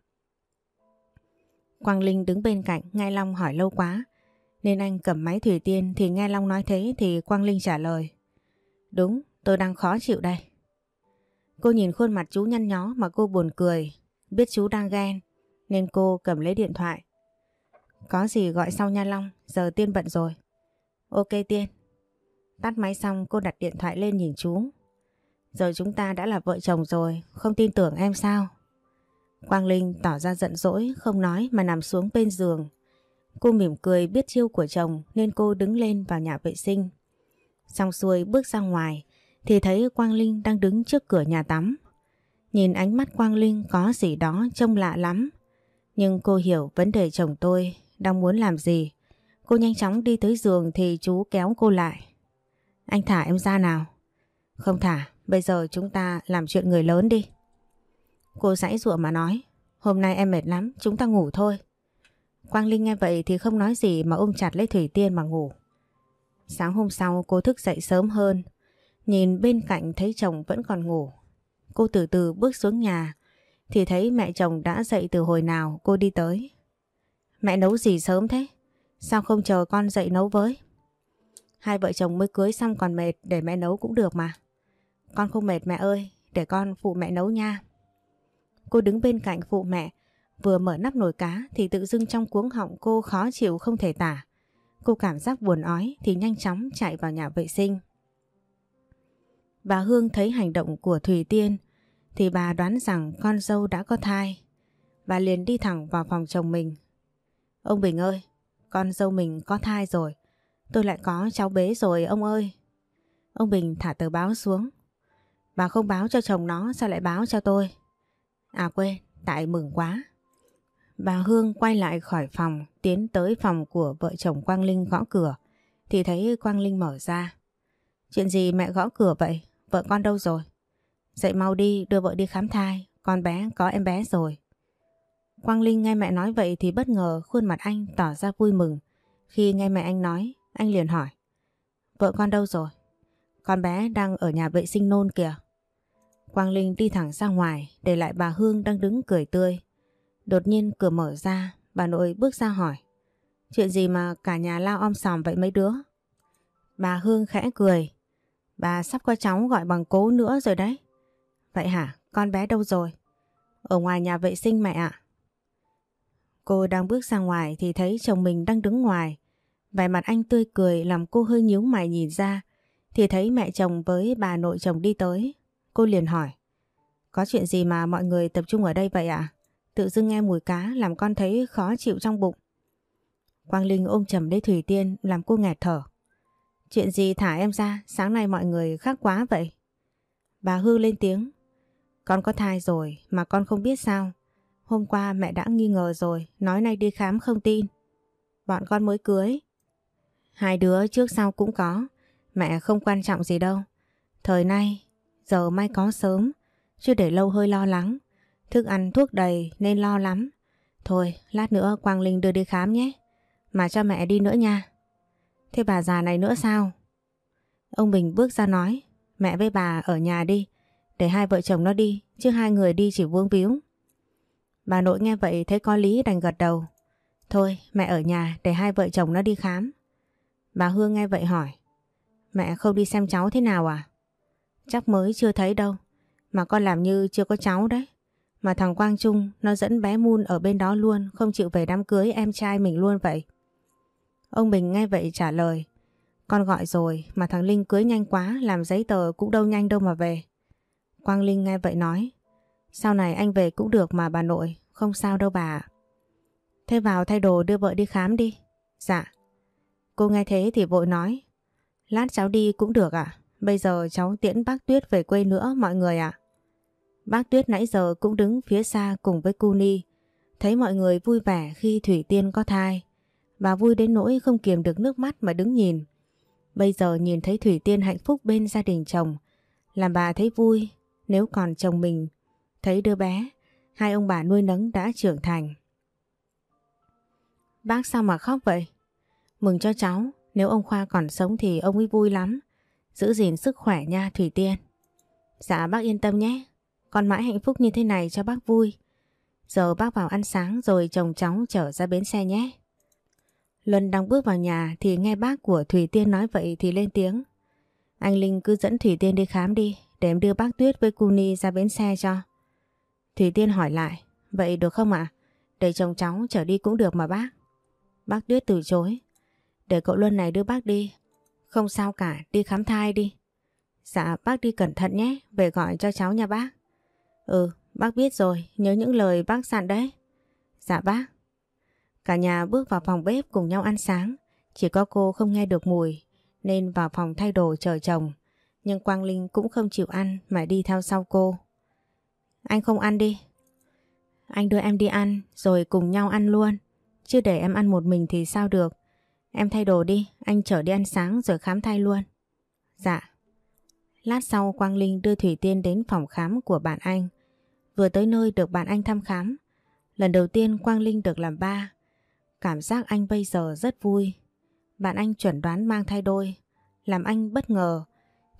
Quang Linh đứng bên cạnh, nghe Long hỏi lâu quá, Nên anh cầm máy Thủy Tiên thì nghe Long nói thế thì Quang Linh trả lời. Đúng, tôi đang khó chịu đây. Cô nhìn khuôn mặt chú nhăn nhó mà cô buồn cười. Biết chú đang ghen nên cô cầm lấy điện thoại. Có gì gọi sau nha Long, giờ Tiên bận rồi. Ok Tiên. Tắt máy xong cô đặt điện thoại lên nhìn chú. Giờ chúng ta đã là vợ chồng rồi, không tin tưởng em sao? Quang Linh tỏ ra giận dỗi, không nói mà nằm xuống bên giường. Cô mỉm cười biết chiêu của chồng nên cô đứng lên vào nhà vệ sinh. Xong xuôi bước ra ngoài thì thấy Quang Linh đang đứng trước cửa nhà tắm. Nhìn ánh mắt Quang Linh có gì đó trông lạ lắm. Nhưng cô hiểu vấn đề chồng tôi đang muốn làm gì. Cô nhanh chóng đi tới giường thì chú kéo cô lại. Anh thả em ra nào. Không thả, bây giờ chúng ta làm chuyện người lớn đi. Cô giãy dụa mà nói. Hôm nay em mệt lắm, chúng ta ngủ thôi. Quang Linh nghe vậy thì không nói gì mà ôm chặt lấy Thủy Tiên mà ngủ. Sáng hôm sau cô thức dậy sớm hơn. Nhìn bên cạnh thấy chồng vẫn còn ngủ. Cô từ từ bước xuống nhà thì thấy mẹ chồng đã dậy từ hồi nào cô đi tới. Mẹ nấu gì sớm thế? Sao không chờ con dậy nấu với? Hai vợ chồng mới cưới xong còn mệt để mẹ nấu cũng được mà. Con không mệt mẹ ơi, để con phụ mẹ nấu nha. Cô đứng bên cạnh phụ mẹ, vừa mở nắp nồi cá thì tự dưng trong cuống họng cô khó chịu không thể tả. Cô cảm giác buồn ói thì nhanh chóng chạy vào nhà vệ sinh. Bà Hương thấy hành động của Thủy Tiên thì bà đoán rằng con dâu đã có thai. Bà liền đi thẳng vào phòng chồng mình. Ông Bình ơi, con dâu mình có thai rồi. Tôi lại có cháu bế rồi ông ơi. Ông Bình thả tờ báo xuống. Bà không báo cho chồng nó sao lại báo cho tôi? À quên, tại mừng quá. Bà Hương quay lại khỏi phòng, tiến tới phòng của vợ chồng Quang Linh gõ cửa, thì thấy Quang Linh mở ra. Chuyện gì mẹ gõ cửa vậy? Vợ con đâu rồi? Dậy mau đi, đưa vợ đi khám thai, con bé có em bé rồi. Quang Linh nghe mẹ nói vậy thì bất ngờ khuôn mặt anh tỏ ra vui mừng. Khi nghe mẹ anh nói, anh liền hỏi. Vợ con đâu rồi? Con bé đang ở nhà vệ sinh nôn kìa. Quang Linh đi thẳng ra ngoài để lại bà Hương đang đứng cười tươi. Đột nhiên cửa mở ra, bà nội bước ra hỏi. Chuyện gì mà cả nhà lao om sòm vậy mấy đứa? Bà Hương khẽ cười. Bà sắp có cháu gọi bằng cố nữa rồi đấy. Vậy hả? Con bé đâu rồi? Ở ngoài nhà vệ sinh mẹ ạ. Cô đang bước ra ngoài thì thấy chồng mình đang đứng ngoài. Vẻ mặt anh tươi cười làm cô hơi nhíu mày nhìn ra. Thì thấy mẹ chồng với bà nội chồng đi tới. Cô liền hỏi. Có chuyện gì mà mọi người tập trung ở đây vậy ạ? Tự dưng nghe mùi cá làm con thấy khó chịu trong bụng. Quang Linh ôm chầm lấy Thủy Tiên làm cô nghẹt thở. Chuyện gì thả em ra, sáng nay mọi người khác quá vậy? Bà Hư lên tiếng. Con có thai rồi mà con không biết sao. Hôm qua mẹ đã nghi ngờ rồi, nói nay đi khám không tin. Bọn con mới cưới. Hai đứa trước sau cũng có, mẹ không quan trọng gì đâu. Thời nay, giờ mai có sớm, chứ để lâu hơi lo lắng. Thức ăn thuốc đầy nên lo lắm. Thôi, lát nữa Quang Linh đưa đi khám nhé. Mà cho mẹ đi nữa nha. Thế bà già này nữa sao? Ông Bình bước ra nói, mẹ với bà ở nhà đi, để hai vợ chồng nó đi, chứ hai người đi chỉ vuông víu. Bà nội nghe vậy thấy có lý đành gật đầu. Thôi, mẹ ở nhà để hai vợ chồng nó đi khám. Bà Hương nghe vậy hỏi, mẹ không đi xem cháu thế nào à? Chắc mới chưa thấy đâu, mà con làm như chưa có cháu đấy. Mà thằng Quang Trung nó dẫn bé Moon ở bên đó luôn, không chịu về đám cưới em trai mình luôn vậy. Ông Bình nghe vậy trả lời. Con gọi rồi mà thằng Linh cưới nhanh quá làm giấy tờ cũng đâu nhanh đâu mà về. Quang Linh nghe vậy nói. Sau này anh về cũng được mà bà nội, không sao đâu bà. Thế vào thay đồ đưa vợ đi khám đi. Dạ. Cô nghe thế thì vội nói. Lát cháu đi cũng được ạ. Bây giờ cháu tiễn bác Tuyết về quê nữa mọi người ạ. Bác Tuyết nãy giờ cũng đứng phía xa cùng với cu Ni. Thấy mọi người vui vẻ khi Thủy Tiên có thai. Bà vui đến nỗi không kiềm được nước mắt mà đứng nhìn. Bây giờ nhìn thấy Thủy Tiên hạnh phúc bên gia đình chồng, làm bà thấy vui nếu còn chồng mình thấy đứa bé, hai ông bà nuôi nấng đã trưởng thành. Bác sao mà khóc vậy? Mừng cho cháu, nếu ông Khoa còn sống thì ông ấy vui lắm. Giữ gìn sức khỏe nha Thủy Tiên. Dạ bác yên tâm nhé, con mãi hạnh phúc như thế này cho bác vui. Giờ bác vào ăn sáng rồi chồng cháu trở ra bến xe nhé. Luân đang bước vào nhà thì nghe bác của Thủy Tiên nói vậy thì lên tiếng. Anh Linh cứ dẫn Thủy Tiên đi khám đi để em đưa bác Tuyết với Cuni ra bến xe cho. Thủy Tiên hỏi lại, vậy được không ạ? Để chồng cháu trở đi cũng được mà bác. Bác Tuyết từ chối. Để cậu Luân này đưa bác đi. Không sao cả, đi khám thai đi. Dạ bác đi cẩn thận nhé, về gọi cho cháu nha bác. Ừ, bác biết rồi, nhớ những lời bác dặn đấy. Dạ bác. Cả nhà bước vào phòng bếp cùng nhau ăn sáng. Chỉ có cô không nghe được mùi nên vào phòng thay đồ chờ chồng. Nhưng Quang Linh cũng không chịu ăn mà đi theo sau cô. Anh không ăn đi. Anh đưa em đi ăn rồi cùng nhau ăn luôn. Chứ để em ăn một mình thì sao được. Em thay đồ đi, anh chở đi ăn sáng rồi khám thai luôn. Dạ. Lát sau Quang Linh đưa Thủy Tiên đến phòng khám của bạn anh. Vừa tới nơi được bạn anh thăm khám. Lần đầu tiên Quang Linh được làm ba. Cảm giác anh bây giờ rất vui. Bạn anh chuẩn đoán mang thai đôi. Làm anh bất ngờ.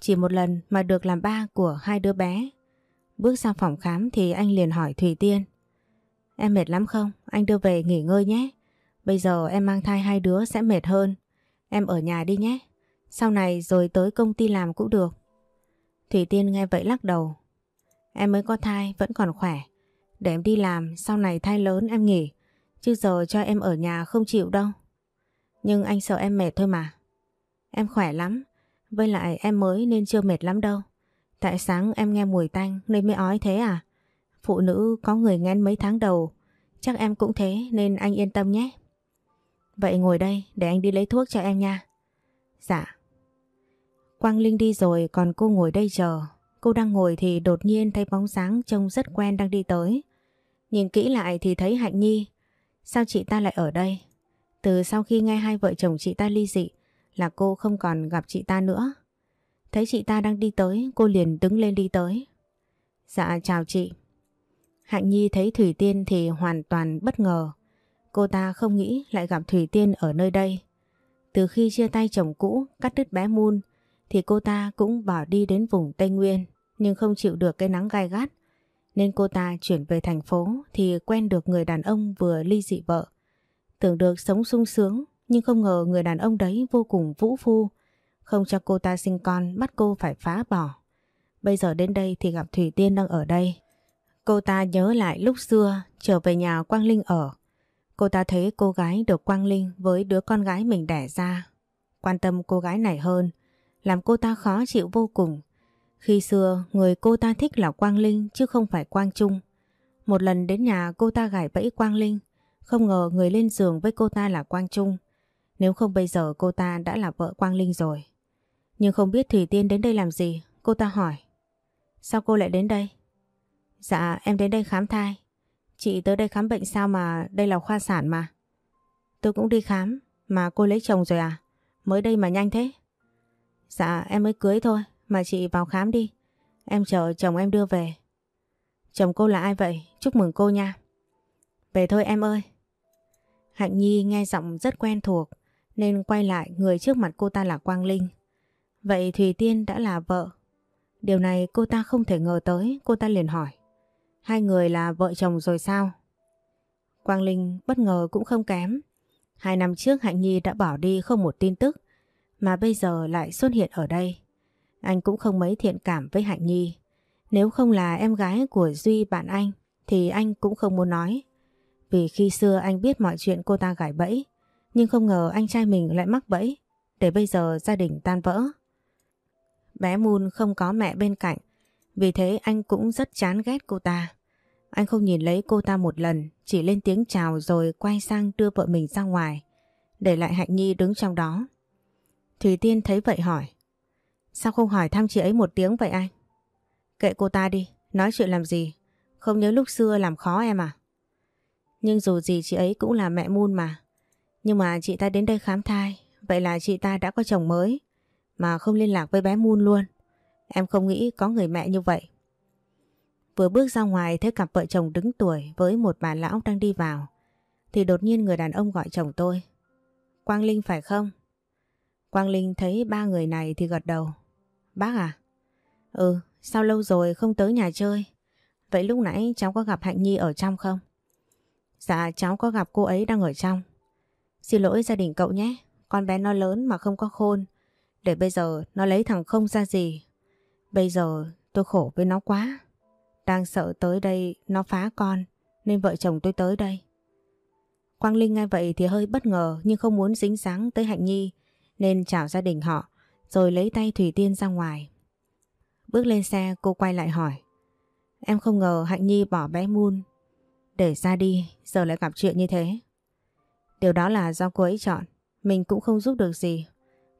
Chỉ một lần mà được làm ba của hai đứa bé. Bước sang phòng khám thì anh liền hỏi Thủy Tiên. Em mệt lắm không? Anh đưa về nghỉ ngơi nhé. Bây giờ em mang thai hai đứa sẽ mệt hơn. Em ở nhà đi nhé. Sau này rồi tới công ty làm cũng được. Thủy Tiên nghe vậy lắc đầu. Em mới có thai vẫn còn khỏe. Để em đi làm, sau này thai lớn em nghỉ. Chứ giờ cho em ở nhà không chịu đâu. Nhưng anh sợ em mệt thôi mà. Em khỏe lắm. Với lại em mới nên chưa mệt lắm đâu. Tại sáng em nghe mùi tanh nên mới ói thế à? Phụ nữ có người ngén mấy tháng đầu. Chắc em cũng thế nên anh yên tâm nhé. Vậy ngồi đây để anh đi lấy thuốc cho em nha. Dạ. Quang Linh đi rồi còn cô ngồi đây chờ. Cô đang ngồi thì đột nhiên thấy bóng dáng trông rất quen đang đi tới. Nhìn kỹ lại thì thấy Hạnh Nhi. Sao chị ta lại ở đây? Từ sau khi nghe hai vợ chồng chị ta ly dị là cô không còn gặp chị ta nữa. Thấy chị ta đang đi tới, cô liền đứng lên đi tới. Dạ chào chị. Hạnh Nhi thấy Thủy Tiên thì hoàn toàn bất ngờ. Cô ta không nghĩ lại gặp Thủy Tiên ở nơi đây. Từ khi chia tay chồng cũ, cắt đứt bé Moon, thì cô ta cũng bỏ đi đến vùng Tây Nguyên, nhưng không chịu được cái nắng gai gắt. Nên cô ta chuyển về thành phố thì quen được người đàn ông vừa ly dị vợ. Tưởng được sống sung sướng, nhưng không ngờ người đàn ông đấy vô cùng vũ phu, không cho cô ta sinh con bắt cô phải phá bỏ. Bây giờ đến đây thì gặp Thủy Tiên đang ở đây. Cô ta nhớ lại lúc xưa trở về nhà Quang Linh ở. Cô ta thấy cô gái được Quang Linh với đứa con gái mình đẻ ra. Quan tâm cô gái này hơn, làm cô ta khó chịu vô cùng. Khi xưa, người cô ta thích là Quang Linh chứ không phải Quang Trung. Một lần đến nhà cô ta gài bẫy Quang Linh, không ngờ người lên giường với cô ta là Quang Trung. Nếu không bây giờ cô ta đã là vợ Quang Linh rồi. Nhưng không biết Thủy Tiên đến đây làm gì, cô ta hỏi. Sao cô lại đến đây? Dạ em đến đây khám thai. Chị tới đây khám bệnh sao mà đây là khoa sản mà. Tôi cũng đi khám, mà cô lấy chồng rồi à? Mới đây mà nhanh thế. Dạ em mới cưới thôi, mà chị vào khám đi. Em chờ chồng em đưa về. Chồng cô là ai vậy? Chúc mừng cô nha. Về thôi em ơi. Hạnh Nhi nghe giọng rất quen thuộc nên quay lại người trước mặt cô ta là Quang Linh. Vậy Thùy Tiên đã là vợ. Điều này cô ta không thể ngờ tới, cô ta liền hỏi. Hai người là vợ chồng rồi sao? Quang Linh bất ngờ cũng không kém. Hai năm trước Hạnh Nhi đã bỏ đi không một tin tức, mà bây giờ lại xuất hiện ở đây. Anh cũng không mấy thiện cảm với Hạnh Nhi. Nếu không là em gái của Duy bạn anh, thì anh cũng không muốn nói. Vì khi xưa anh biết mọi chuyện cô ta gãi bẫy, nhưng không ngờ anh trai mình lại mắc bẫy, để bây giờ gia đình tan vỡ. Bé Moon không có mẹ bên cạnh vì thế anh cũng rất chán ghét cô ta. Anh không nhìn lấy cô ta một lần, chỉ lên tiếng chào rồi quay sang đưa vợ mình ra ngoài, để lại Hạnh Nhi đứng trong đó. Thủy Tiên thấy vậy hỏi, sao không hỏi thăm chị ấy một tiếng vậy anh? Kệ cô ta đi, nói chuyện làm gì, không nhớ lúc xưa làm khó em à? Nhưng dù gì chị ấy cũng là mẹ Moon mà. Nhưng mà chị ta đến đây khám thai, vậy là chị ta đã có chồng mới, mà không liên lạc với bé Moon luôn. Em không nghĩ có người mẹ như vậy. Vừa bước ra ngoài thấy cặp vợ chồng đứng tuổi với một bà lão đang đi vào. Thì đột nhiên người đàn ông gọi chồng tôi. Quang Linh phải không? Quang Linh thấy ba người này thì gật đầu. Bác à? Ừ, sao lâu rồi không tới nhà chơi? Vậy lúc nãy cháu có gặp Hạnh Nhi ở trong không? Dạ cháu có gặp cô ấy đang ở trong. Xin lỗi gia đình cậu nhé, con bé nó lớn mà không có khôn. Để bây giờ nó lấy thằng không ra gì. Bây giờ tôi khổ với nó quá. Đang sợ tới đây nó phá con, nên vợ chồng tôi tới đây. Quang Linh nghe vậy thì hơi bất ngờ nhưng không muốn dính dáng tới Hạnh Nhi nên chào gia đình họ rồi lấy tay Thủy Tiên ra ngoài. Bước lên xe cô quay lại hỏi Em không ngờ Hạnh Nhi bỏ bé Moon để ra đi giờ lại gặp chuyện như thế. Điều đó là do cô ấy chọn mình cũng không giúp được gì.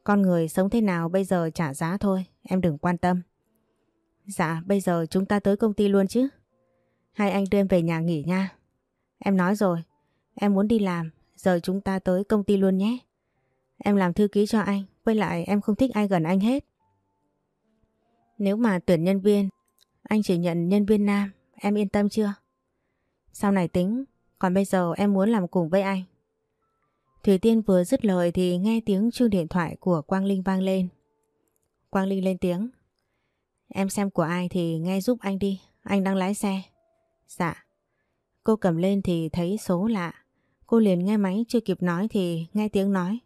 Con người sống thế nào bây giờ trả giá thôi em đừng quan tâm. Dạ bây giờ chúng ta tới công ty luôn chứ. Hai anh đưa em về nhà nghỉ nha. Em nói rồi Em muốn đi làm, giờ chúng ta tới công ty luôn nhé. Em làm thư ký cho anh, với lại em không thích ai gần anh hết. Nếu mà tuyển nhân viên, anh chỉ nhận nhân viên nam, em yên tâm chưa? Sau này tính, còn bây giờ em muốn làm cùng với anh. Thủy Tiên vừa dứt lời thì nghe tiếng chuông điện thoại của Quang Linh vang lên. Quang Linh lên tiếng. Em xem của ai thì nghe giúp anh đi, anh đang lái xe. Dạ. Cô cầm lên thì thấy số lạ. Cô liền nghe máy chưa kịp nói thì nghe tiếng nói.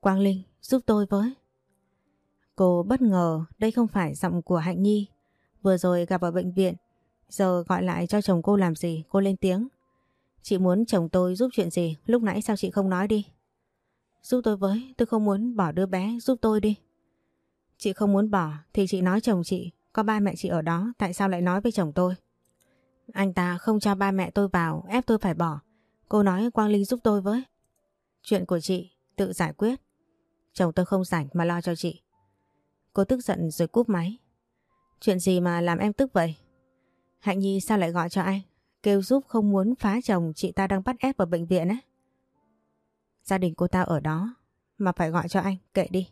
Quang Linh giúp tôi với. Cô bất ngờ đây không phải giọng của Hạnh Nhi. Vừa rồi gặp ở bệnh viện. Giờ gọi lại cho chồng cô làm gì cô lên tiếng. Chị muốn chồng tôi giúp chuyện gì lúc nãy sao chị không nói đi. Giúp tôi với tôi không muốn bỏ đứa bé giúp tôi đi. Chị không muốn bỏ thì chị nói chồng chị có ba mẹ chị ở đó tại sao lại nói với chồng tôi. Anh ta không cho ba mẹ tôi vào ép tôi phải bỏ. Cô nói Quang Linh giúp tôi với. Chuyện của chị tự giải quyết. Chồng tôi không rảnh mà lo cho chị. Cô tức giận rồi cúp máy. Chuyện gì mà làm em tức vậy? Hạnh Nhi sao lại gọi cho anh? Kêu giúp không muốn phá chồng chị ta đang bắt ép ở bệnh viện á. Gia đình cô ta ở đó mà phải gọi cho anh, kệ đi.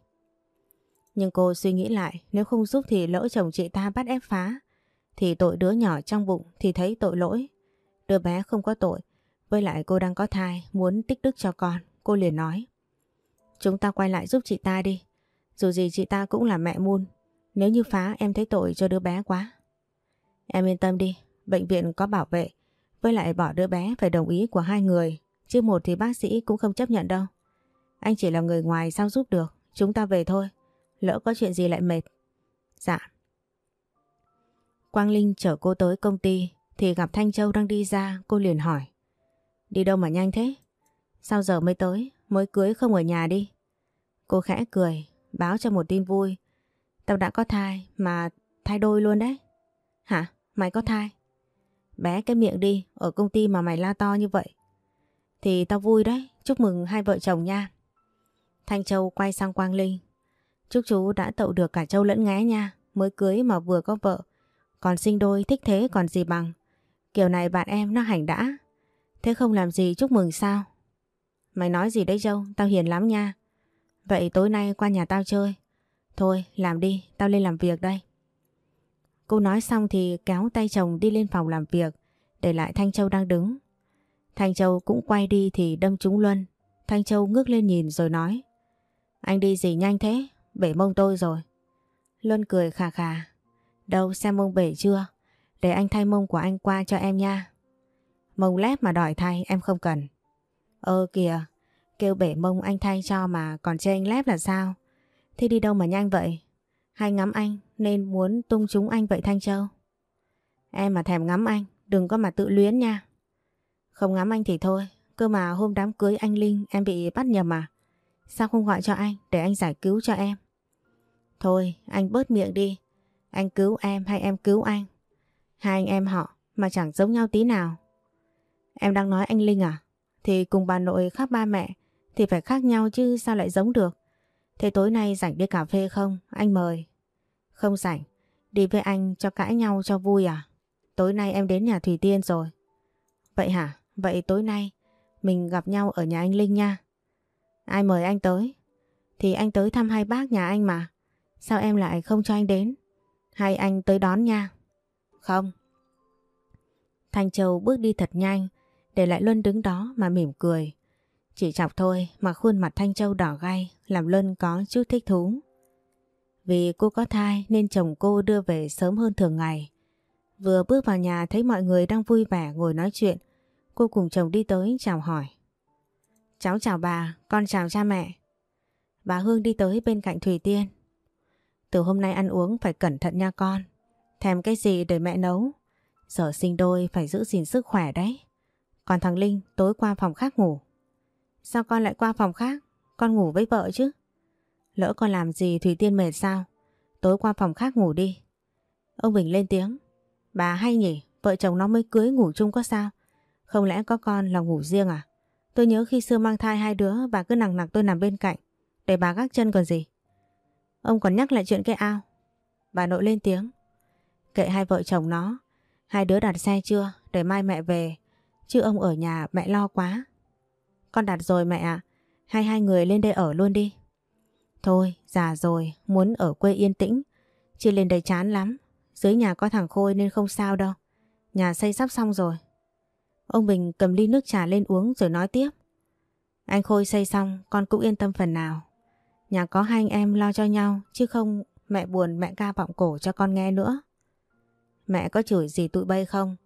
Nhưng cô suy nghĩ lại nếu không giúp thì lỡ chồng chị ta bắt ép phá thì tội đứa nhỏ trong bụng thì thấy tội lỗi. Đứa bé không có tội với lại cô đang có thai, muốn tích đức cho con, cô liền nói. Chúng ta quay lại giúp chị ta đi. Dù gì chị ta cũng là mẹ muôn. Nếu như phá em thấy tội cho đứa bé quá. Em yên tâm đi, bệnh viện có bảo vệ. Với lại bỏ đứa bé phải đồng ý của hai người. Chứ một thì bác sĩ cũng không chấp nhận đâu. Anh chỉ là người ngoài sao giúp được. Chúng ta về thôi. Lỡ có chuyện gì lại mệt. Dạ. Quang Linh chở cô tới công ty thì gặp Thanh Châu đang đi ra cô liền hỏi. Đi đâu mà nhanh thế? Sao giờ mới tới? Mới cưới không ở nhà đi. Cô khẽ cười, báo cho một tin vui. Tao đã có thai, mà thai đôi luôn đấy. Hả? Mày có thai? Bé cái miệng đi, ở công ty mà mày la to như vậy. Thì tao vui đấy, chúc mừng hai vợ chồng nha. Thanh Châu quay sang Quang Linh. Chúc chú đã tậu được cả Châu lẫn ngé nha, mới cưới mà vừa có vợ. Còn sinh đôi thích thế còn gì bằng. Kiểu này bạn em nó hành đã. Thế không làm gì chúc mừng sao? Mày nói gì đấy Châu, tao hiền lắm nha. Vậy tối nay qua nhà tao chơi. Thôi, làm đi, tao lên làm việc đây. Cô nói xong thì kéo tay chồng đi lên phòng làm việc, để lại Thanh Châu đang đứng. Thanh Châu cũng quay đi thì đâm trúng Luân. Thanh Châu ngước lên nhìn rồi nói. Anh đi gì nhanh thế, bể mông tôi rồi. Luân cười khà khà. Đâu xem mông bể chưa? Để anh thay mông của anh qua cho em nha. Mông lép mà đòi thay em không cần. Ơ kìa, kêu bể mông anh thay cho mà còn chê anh lép là sao? Thế đi đâu mà nhanh vậy? Hay ngắm anh nên muốn tung chúng anh vậy Thanh Châu? Em mà thèm ngắm anh, đừng có mà tự luyến nha. Không ngắm anh thì thôi, cơ mà hôm đám cưới anh Linh em bị bắt nhầm à? Sao không gọi cho anh để anh giải cứu cho em? Thôi, anh bớt miệng đi. Anh cứu em hay em cứu anh? Hai anh em họ mà chẳng giống nhau tí nào. Em đang nói anh Linh à? Thì cùng bà nội khác ba mẹ thì phải khác nhau chứ sao lại giống được. Thế tối nay rảnh đi cà phê không? Anh mời. Không rảnh. Đi với anh cho cãi nhau cho vui à? Tối nay em đến nhà Thủy Tiên rồi. Vậy hả? Vậy tối nay mình gặp nhau ở nhà anh Linh nha. Ai mời anh tới? Thì anh tới thăm hai bác nhà anh mà. Sao em lại không cho anh đến? Hay anh tới đón nha? Không. Thanh Châu bước đi thật nhanh để lại Luân đứng đó mà mỉm cười. Chỉ chọc thôi mà khuôn mặt Thanh Châu đỏ gay làm Luân có chút thích thú. Vì cô có thai nên chồng cô đưa về sớm hơn thường ngày. Vừa bước vào nhà thấy mọi người đang vui vẻ ngồi nói chuyện. Cô cùng chồng đi tới chào hỏi. Cháu chào bà, con chào cha mẹ. Bà Hương đi tới bên cạnh Thủy Tiên. Từ hôm nay ăn uống phải cẩn thận nha con. Thèm cái gì để mẹ nấu. Giờ sinh đôi phải giữ gìn sức khỏe đấy. Còn thằng Linh tối qua phòng khác ngủ. Sao con lại qua phòng khác? Con ngủ với vợ chứ. Lỡ con làm gì Thủy Tiên mệt sao? Tối qua phòng khác ngủ đi. Ông Bình lên tiếng. Bà hay nhỉ, vợ chồng nó mới cưới ngủ chung có sao? Không lẽ có con là ngủ riêng à? Tôi nhớ khi xưa mang thai hai đứa bà cứ nặng nặng tôi nằm bên cạnh. Để bà gác chân còn gì. Ông còn nhắc lại chuyện cái ao. Bà nội lên tiếng. Kệ hai vợ chồng nó. Hai đứa đặt xe chưa? Để mai mẹ về. Chứ ông ở nhà mẹ lo quá. Con đặt rồi mẹ ạ. Hai hai người lên đây ở luôn đi. Thôi, già rồi, muốn ở quê yên tĩnh. Chứ lên đây chán lắm. Dưới nhà có thằng Khôi nên không sao đâu. Nhà xây sắp xong rồi. Ông Bình cầm ly nước trà lên uống rồi nói tiếp. Anh Khôi xây xong con cũng yên tâm phần nào. Nhà có hai anh em lo cho nhau, chứ không mẹ buồn mẹ ca vọng cổ cho con nghe nữa. Mẹ có chửi gì tụi bay không?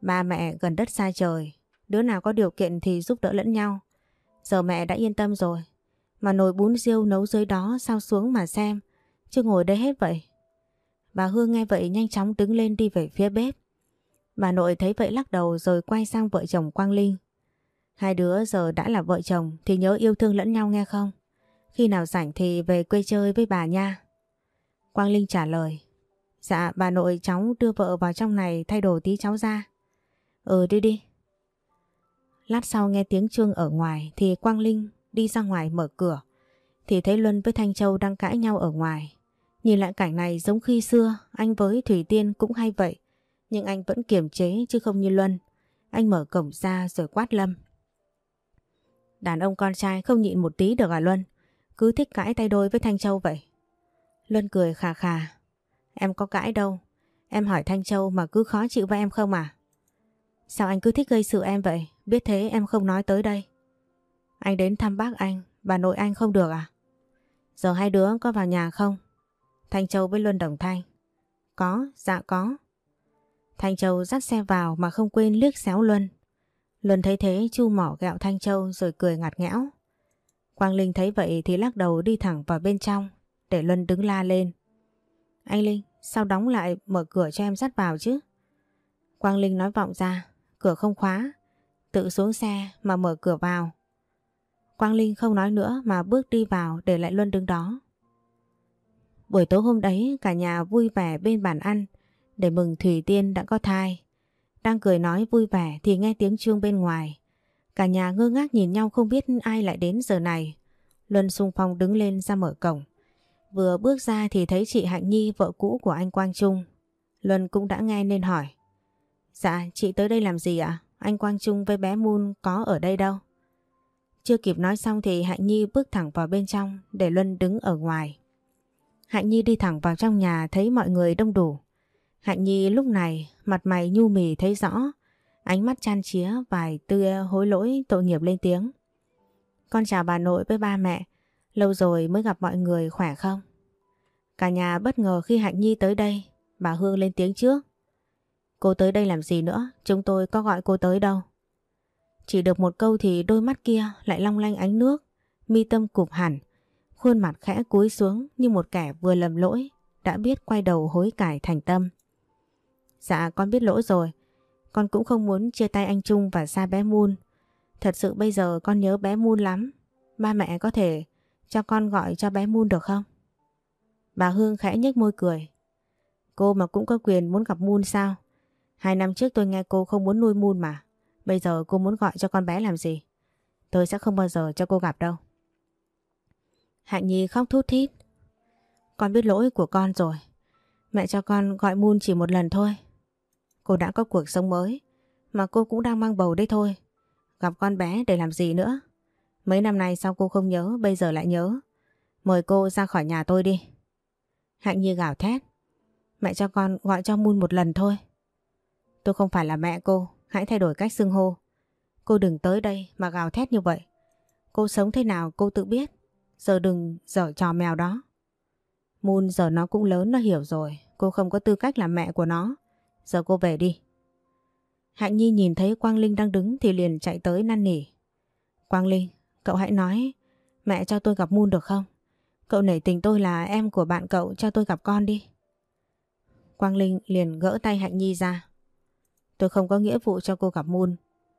Ba mẹ gần đất xa trời. Đứa nào có điều kiện thì giúp đỡ lẫn nhau. Giờ mẹ đã yên tâm rồi. Mà nồi bún riêu nấu dưới đó sao xuống mà xem. Chứ ngồi đây hết vậy. Bà Hương nghe vậy nhanh chóng đứng lên đi về phía bếp. Bà nội thấy vậy lắc đầu rồi quay sang vợ chồng Quang Linh. Hai đứa giờ đã là vợ chồng thì nhớ yêu thương lẫn nhau nghe không? Khi nào rảnh thì về quê chơi với bà nha. Quang Linh trả lời. Dạ bà nội cháu đưa vợ vào trong này thay đồ tí cháu ra. Ừ đi đi. Lát sau nghe tiếng chuông ở ngoài thì Quang Linh đi ra ngoài mở cửa. Thì thấy Luân với Thanh Châu đang cãi nhau ở ngoài. Nhìn lại cảnh này giống khi xưa, anh với Thủy Tiên cũng hay vậy. Nhưng anh vẫn kiềm chế chứ không như Luân. Anh mở cổng ra rồi quát Lâm. Đàn ông con trai không nhịn một tí được à Luân? Cứ thích cãi tay đôi với Thanh Châu vậy. Luân cười khà khà. Em có cãi đâu. Em hỏi Thanh Châu mà cứ khó chịu với em không à? Sao anh cứ thích gây sự em vậy? Biết thế em không nói tới đây. Anh đến thăm bác anh, bà nội anh không được à? Giờ hai đứa có vào nhà không? Thanh Châu với Luân Đồng Thanh. Có, dạ có. Thanh Châu dắt xe vào mà không quên liếc xéo Luân. Luân thấy thế chu mỏ gạo Thanh Châu rồi cười ngặt nghẽo. Quang Linh thấy vậy thì lắc đầu đi thẳng vào bên trong để Luân đứng la lên. Anh Linh, sao đóng lại mở cửa cho em dắt vào chứ? Quang Linh nói vọng ra, cửa không khóa, tự xuống xe mà mở cửa vào. Quang Linh không nói nữa mà bước đi vào để lại Luân đứng đó. Buổi tối hôm đấy cả nhà vui vẻ bên bàn ăn để mừng Thủy Tiên đã có thai. Đang cười nói vui vẻ thì nghe tiếng chuông bên ngoài. Cả nhà ngơ ngác nhìn nhau không biết ai lại đến giờ này. Luân sung phong đứng lên ra mở cổng. Vừa bước ra thì thấy chị Hạnh Nhi vợ cũ của anh Quang Trung. Luân cũng đã nghe nên hỏi. Dạ, chị tới đây làm gì ạ? Anh Quang Trung với bé Moon có ở đây đâu? Chưa kịp nói xong thì Hạnh Nhi bước thẳng vào bên trong để Luân đứng ở ngoài. Hạnh Nhi đi thẳng vào trong nhà thấy mọi người đông đủ. Hạnh Nhi lúc này mặt mày nhu mì thấy rõ, ánh mắt chan chía vài tươi hối lỗi tội nghiệp lên tiếng. Con chào bà nội với ba mẹ, lâu rồi mới gặp mọi người khỏe không? Cả nhà bất ngờ khi Hạnh Nhi tới đây, bà Hương lên tiếng trước. Cô tới đây làm gì nữa, chúng tôi có gọi cô tới đâu. Chỉ được một câu thì đôi mắt kia lại long lanh ánh nước, mi tâm cụp hẳn, khuôn mặt khẽ cúi xuống như một kẻ vừa lầm lỗi, đã biết quay đầu hối cải thành tâm. Dạ con biết lỗi rồi, con cũng không muốn chia tay anh Trung và xa bé Moon. Thật sự bây giờ con nhớ bé Moon lắm, ba mẹ có thể cho con gọi cho bé Moon được không? Bà Hương khẽ nhếch môi cười. Cô mà cũng có quyền muốn gặp Moon sao? Hai năm trước tôi nghe cô không muốn nuôi Moon mà. Bây giờ cô muốn gọi cho con bé làm gì? Tôi sẽ không bao giờ cho cô gặp đâu. Hạnh Nhi khóc thút thít. Con biết lỗi của con rồi. Mẹ cho con gọi Moon chỉ một lần thôi. Cô đã có cuộc sống mới. Mà cô cũng đang mang bầu đây thôi. Gặp con bé để làm gì nữa? Mấy năm nay sao cô không nhớ, bây giờ lại nhớ. Mời cô ra khỏi nhà tôi đi. Hạnh Nhi gào thét. Mẹ cho con gọi cho Mun một lần thôi. Tôi không phải là mẹ cô, hãy thay đổi cách xưng hô. Cô đừng tới đây mà gào thét như vậy. Cô sống thế nào cô tự biết. Giờ đừng dở trò mèo đó. Mun giờ nó cũng lớn nó hiểu rồi. Cô không có tư cách làm mẹ của nó. Giờ cô về đi. Hạnh Nhi nhìn thấy Quang Linh đang đứng thì liền chạy tới năn nỉ. Quang Linh, Cậu hãy nói mẹ cho tôi gặp Moon được không? Cậu nể tình tôi là em của bạn cậu cho tôi gặp con đi. Quang Linh liền gỡ tay Hạnh Nhi ra. Tôi không có nghĩa vụ cho cô gặp Moon.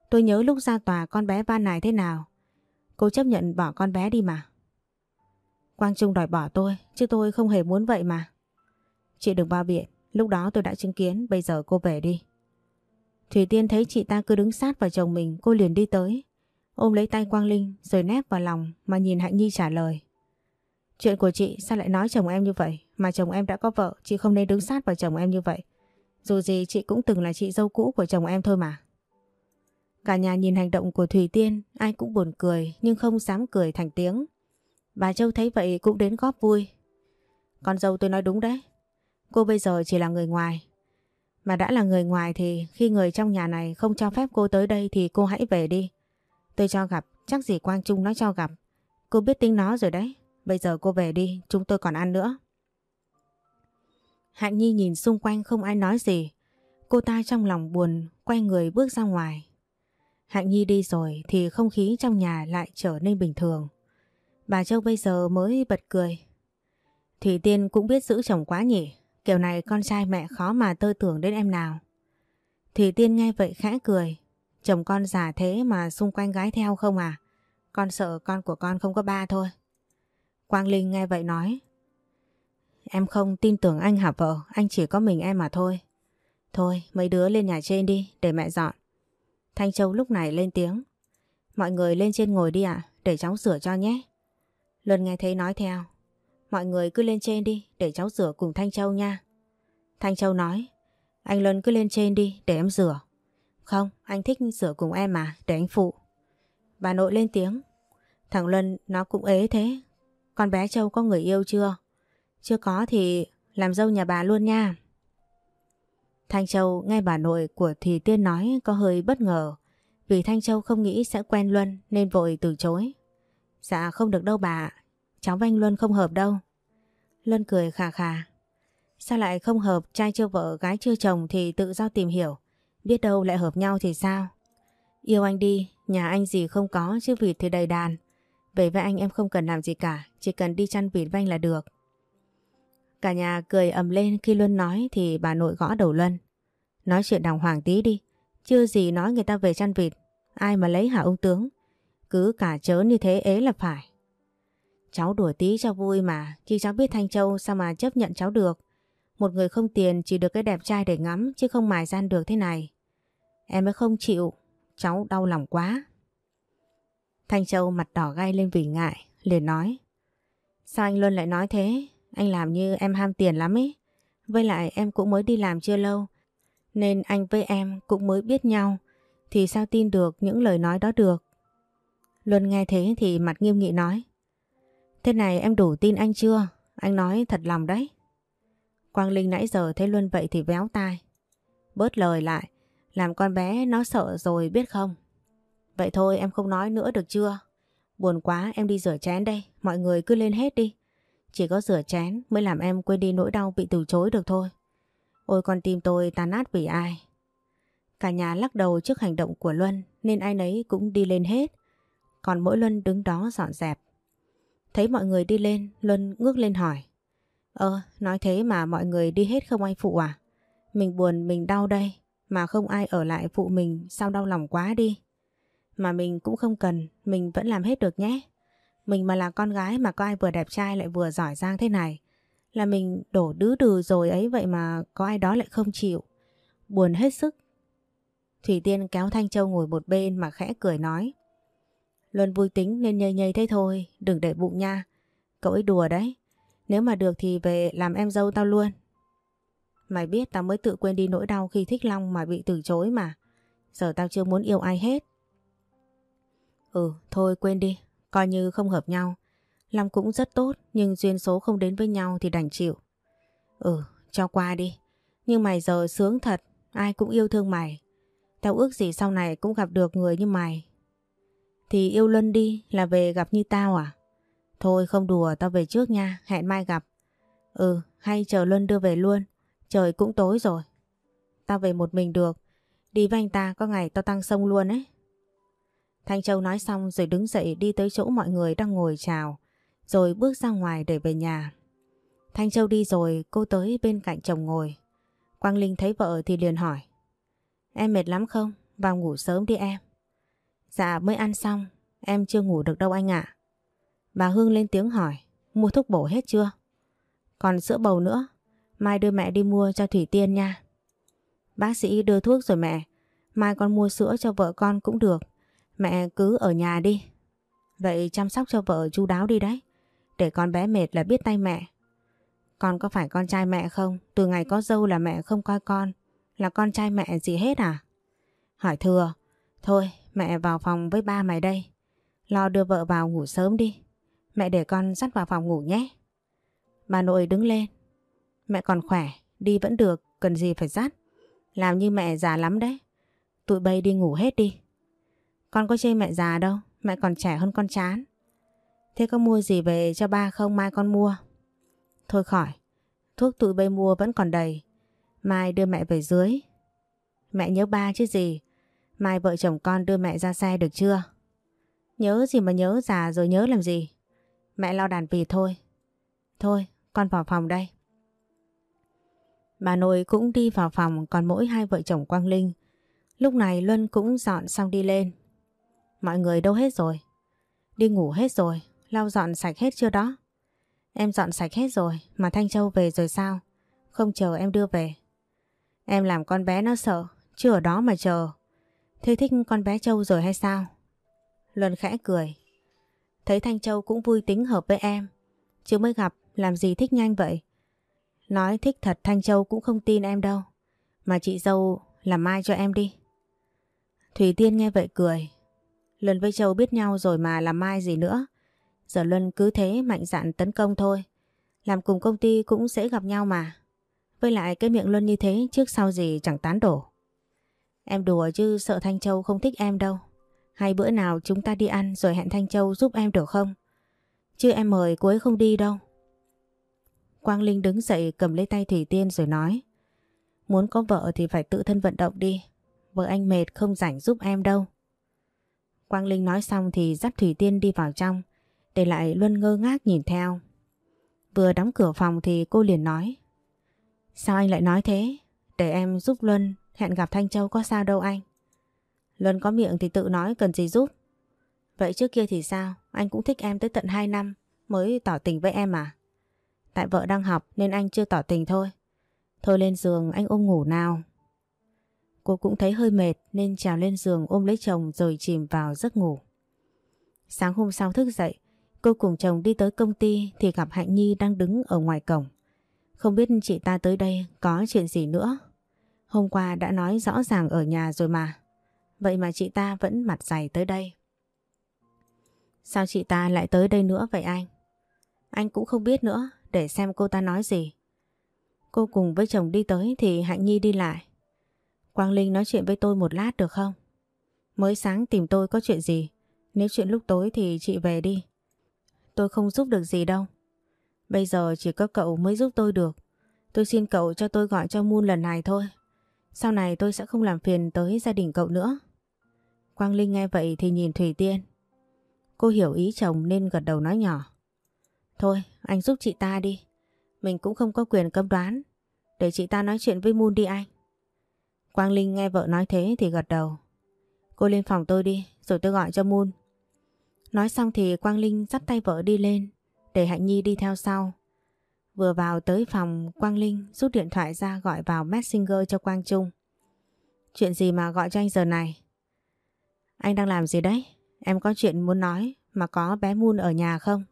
Tôi nhớ lúc ra tòa con bé ban này thế nào. Cô chấp nhận bỏ con bé đi mà. Quang Trung đòi bỏ tôi, chứ tôi không hề muốn vậy mà. Chị đừng bao biện, lúc đó tôi đã chứng kiến, bây giờ cô về đi. Thủy Tiên thấy chị ta cứ đứng sát vào chồng mình, cô liền đi tới. Ôm lấy tay Quang Linh rồi nép vào lòng mà nhìn Hạnh Nhi trả lời. Chuyện của chị sao lại nói chồng em như vậy? Mà chồng em đã có vợ, chị không nên đứng sát vào chồng em như vậy. Dù gì chị cũng từng là chị dâu cũ của chồng em thôi mà. Cả nhà nhìn hành động của Thủy Tiên, ai cũng buồn cười nhưng không dám cười thành tiếng. Bà Châu thấy vậy cũng đến góp vui. Con dâu tôi nói đúng đấy. Cô bây giờ chỉ là người ngoài. Mà đã là người ngoài thì khi người trong nhà này không cho phép cô tới đây thì cô hãy về đi. Tôi cho gặp, chắc gì Quang Trung nó cho gặp. Cô biết tính nó rồi đấy. Bây giờ cô về đi, chúng tôi còn ăn nữa. Hạnh Nhi nhìn xung quanh không ai nói gì. Cô ta trong lòng buồn, quay người bước ra ngoài. Hạnh Nhi đi rồi thì không khí trong nhà lại trở nên bình thường. Bà Châu bây giờ mới bật cười. Thủy Tiên cũng biết giữ chồng quá nhỉ. Kiểu này con trai mẹ khó mà tơ tưởng đến em nào. Thủy Tiên nghe vậy khẽ cười. Chồng con già thế mà xung quanh gái theo không à? Con sợ con của con không có ba thôi. Quang Linh nghe vậy nói. Em không tin tưởng anh hả vợ, anh chỉ có mình em mà thôi. Thôi, mấy đứa lên nhà trên đi, để mẹ dọn. Thanh Châu lúc này lên tiếng. Mọi người lên trên ngồi đi ạ, để cháu sửa cho nhé. Luân nghe thấy nói theo. Mọi người cứ lên trên đi, để cháu rửa cùng Thanh Châu nha. Thanh Châu nói. Anh Luân cứ lên trên đi, để em rửa. Không, anh thích rửa cùng em mà, để anh phụ. Bà nội lên tiếng. Thằng Luân nó cũng ế thế. Con bé Châu có người yêu chưa? Chưa có thì làm dâu nhà bà luôn nha. Thanh Châu nghe bà nội của Thì Tiên nói có hơi bất ngờ vì Thanh Châu không nghĩ sẽ quen Luân nên vội từ chối. Dạ không được đâu bà, cháu với anh Luân không hợp đâu. Luân cười khà khà. Sao lại không hợp trai chưa vợ gái chưa chồng thì tự do tìm hiểu. Biết đâu lại hợp nhau thì sao? Yêu anh đi, nhà anh gì không có chứ vịt thì đầy đàn. Về với anh em không cần làm gì cả, chỉ cần đi chăn vịt với anh là được. Cả nhà cười ầm lên khi Luân nói thì bà nội gõ đầu Luân. Nói chuyện đàng hoàng tí đi, chưa gì nói người ta về chăn vịt. Ai mà lấy hả ông tướng? Cứ cả chớ như thế ế là phải. Cháu đùa tí cho vui mà, chứ cháu biết Thanh Châu sao mà chấp nhận cháu được. Một người không tiền chỉ được cái đẹp trai để ngắm chứ không mài gian được thế này. Em mới không chịu, cháu đau lòng quá. Thanh Châu mặt đỏ gai lên vì ngại, liền nói. Sao anh Luân lại nói thế? Anh làm như em ham tiền lắm ấy. Với lại em cũng mới đi làm chưa lâu. Nên anh với em cũng mới biết nhau. Thì sao tin được những lời nói đó được? Luân nghe thế thì mặt nghiêm nghị nói. Thế này em đủ tin anh chưa? Anh nói thật lòng đấy. Quang Linh nãy giờ thấy Luân vậy thì véo tai. Bớt lời lại, làm con bé nó sợ rồi biết không? Vậy thôi em không nói nữa được chưa? Buồn quá em đi rửa chén đây, mọi người cứ lên hết đi. Chỉ có rửa chén mới làm em quên đi nỗi đau bị từ chối được thôi. Ôi con tim tôi tan nát vì ai? Cả nhà lắc đầu trước hành động của Luân nên ai nấy cũng đi lên hết. Còn mỗi Luân đứng đó dọn dẹp. Thấy mọi người đi lên, Luân ngước lên hỏi. Ơ, nói thế mà mọi người đi hết không ai phụ à? Mình buồn, mình đau đây, mà không ai ở lại phụ mình, sao đau lòng quá đi. Mà mình cũng không cần, mình vẫn làm hết được nhé. Mình mà là con gái mà có ai vừa đẹp trai lại vừa giỏi giang thế này. Là mình đổ đứ đừ rồi ấy vậy mà có ai đó lại không chịu. Buồn hết sức. Thủy Tiên kéo Thanh Châu ngồi một bên mà khẽ cười nói. Luân vui tính nên nhây nhây thế thôi, đừng để bụng nha. Cậu ấy đùa đấy. Nếu mà được thì về làm em dâu tao luôn. Mày biết tao mới tự quên đi nỗi đau khi thích Long mà bị từ chối mà. Giờ tao chưa muốn yêu ai hết. Ừ, thôi quên đi, coi như không hợp nhau. Long cũng rất tốt nhưng duyên số không đến với nhau thì đành chịu. Ừ, cho qua đi. Nhưng mày giờ sướng thật, ai cũng yêu thương mày. Tao ước gì sau này cũng gặp được người như mày. Thì yêu Luân đi là về gặp như tao à? Thôi không đùa tao về trước nha, hẹn mai gặp. Ừ, hay chờ Luân đưa về luôn, trời cũng tối rồi. Tao về một mình được, đi với anh ta có ngày tao tăng sông luôn ấy. Thanh Châu nói xong rồi đứng dậy đi tới chỗ mọi người đang ngồi chào, rồi bước ra ngoài để về nhà. Thanh Châu đi rồi cô tới bên cạnh chồng ngồi. Quang Linh thấy vợ thì liền hỏi. Em mệt lắm không? Vào ngủ sớm đi em. Dạ mới ăn xong, em chưa ngủ được đâu anh ạ. Bà Hương lên tiếng hỏi, mua thuốc bổ hết chưa? Còn sữa bầu nữa, mai đưa mẹ đi mua cho Thủy Tiên nha. Bác sĩ đưa thuốc rồi mẹ, mai con mua sữa cho vợ con cũng được. Mẹ cứ ở nhà đi. Vậy chăm sóc cho vợ chu đáo đi đấy. Để con bé mệt là biết tay mẹ. Con có phải con trai mẹ không? Từ ngày có dâu là mẹ không coi con. Là con trai mẹ gì hết à? Hỏi thừa. Thôi mẹ vào phòng với ba mày đây. Lo đưa vợ vào ngủ sớm đi. Mẹ để con dắt vào phòng ngủ nhé. Bà nội đứng lên. Mẹ còn khỏe, đi vẫn được, cần gì phải dắt. Làm như mẹ già lắm đấy. Tụi bay đi ngủ hết đi. Con có chê mẹ già đâu, mẹ còn trẻ hơn con chán. Thế có mua gì về cho ba không mai con mua? Thôi khỏi, thuốc tụi bay mua vẫn còn đầy. Mai đưa mẹ về dưới. Mẹ nhớ ba chứ gì. Mai vợ chồng con đưa mẹ ra xe được chưa? Nhớ gì mà nhớ già rồi nhớ làm gì? Mẹ lo đàn vịt thôi. Thôi, con vào phòng đây. Bà nội cũng đi vào phòng còn mỗi hai vợ chồng Quang Linh. Lúc này Luân cũng dọn xong đi lên. Mọi người đâu hết rồi? Đi ngủ hết rồi, lau dọn sạch hết chưa đó? Em dọn sạch hết rồi, mà Thanh Châu về rồi sao? Không chờ em đưa về. Em làm con bé nó sợ, chưa ở đó mà chờ. Thế thích con bé Châu rồi hay sao? Luân khẽ cười. Thấy Thanh Châu cũng vui tính hợp với em. Chứ mới gặp, làm gì thích nhanh vậy? Nói thích thật Thanh Châu cũng không tin em đâu. Mà chị dâu làm mai cho em đi. Thủy Tiên nghe vậy cười. Luân với Châu biết nhau rồi mà làm mai gì nữa. Giờ Luân cứ thế mạnh dạn tấn công thôi. Làm cùng công ty cũng sẽ gặp nhau mà. Với lại cái miệng Luân như thế trước sau gì chẳng tán đổ. Em đùa chứ sợ Thanh Châu không thích em đâu. Hay bữa nào chúng ta đi ăn rồi hẹn Thanh Châu giúp em được không? Chứ em mời cô ấy không đi đâu. Quang Linh đứng dậy cầm lấy tay Thủy Tiên rồi nói. Muốn có vợ thì phải tự thân vận động đi. Vợ anh mệt không rảnh giúp em đâu. Quang Linh nói xong thì dắt Thủy Tiên đi vào trong. Để lại Luân ngơ ngác nhìn theo. Vừa đóng cửa phòng thì cô liền nói. Sao anh lại nói thế? Để em giúp Luân hẹn gặp Thanh Châu có sao đâu anh. Luân có miệng thì tự nói cần gì giúp. Vậy trước kia thì sao? Anh cũng thích em tới tận 2 năm mới tỏ tình với em à? Tại vợ đang học nên anh chưa tỏ tình thôi. Thôi lên giường anh ôm ngủ nào. Cô cũng thấy hơi mệt nên trèo lên giường ôm lấy chồng rồi chìm vào giấc ngủ. Sáng hôm sau thức dậy, cô cùng chồng đi tới công ty thì gặp Hạnh Nhi đang đứng ở ngoài cổng. Không biết chị ta tới đây có chuyện gì nữa. Hôm qua đã nói rõ ràng ở nhà rồi mà. Vậy mà chị ta vẫn mặt dày tới đây. Sao chị ta lại tới đây nữa vậy anh? Anh cũng không biết nữa, để xem cô ta nói gì. Cô cùng với chồng đi tới thì Hạnh Nhi đi lại. Quang Linh nói chuyện với tôi một lát được không? Mới sáng tìm tôi có chuyện gì? Nếu chuyện lúc tối thì chị về đi. Tôi không giúp được gì đâu. Bây giờ chỉ có cậu mới giúp tôi được. Tôi xin cậu cho tôi gọi cho Moon lần này thôi. Sau này tôi sẽ không làm phiền tới gia đình cậu nữa. Quang Linh nghe vậy thì nhìn Thủy Tiên. Cô hiểu ý chồng nên gật đầu nói nhỏ. Thôi, anh giúp chị ta đi. Mình cũng không có quyền cấm đoán. Để chị ta nói chuyện với Moon đi anh. Quang Linh nghe vợ nói thế thì gật đầu. Cô lên phòng tôi đi, rồi tôi gọi cho Moon. Nói xong thì Quang Linh dắt tay vợ đi lên, để Hạnh Nhi đi theo sau. Vừa vào tới phòng, Quang Linh rút điện thoại ra gọi vào Messenger cho Quang Trung. Chuyện gì mà gọi cho anh giờ này? Anh đang làm gì đấy? Em có chuyện muốn nói mà có bé Moon ở nhà không?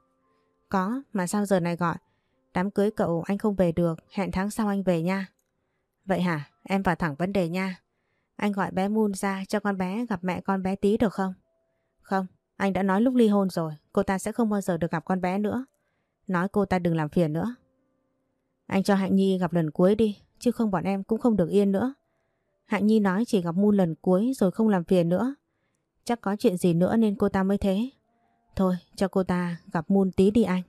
Có, mà sao giờ này gọi? Đám cưới cậu anh không về được, hẹn tháng sau anh về nha. Vậy hả? Em vào thẳng vấn đề nha. Anh gọi bé Moon ra cho con bé gặp mẹ con bé tí được không? Không, anh đã nói lúc ly hôn rồi, cô ta sẽ không bao giờ được gặp con bé nữa. Nói cô ta đừng làm phiền nữa. Anh cho Hạnh Nhi gặp lần cuối đi, chứ không bọn em cũng không được yên nữa. Hạnh Nhi nói chỉ gặp Moon lần cuối rồi không làm phiền nữa. Chắc có chuyện gì nữa nên cô ta mới thế. Thôi, cho cô ta gặp Moon tí đi anh.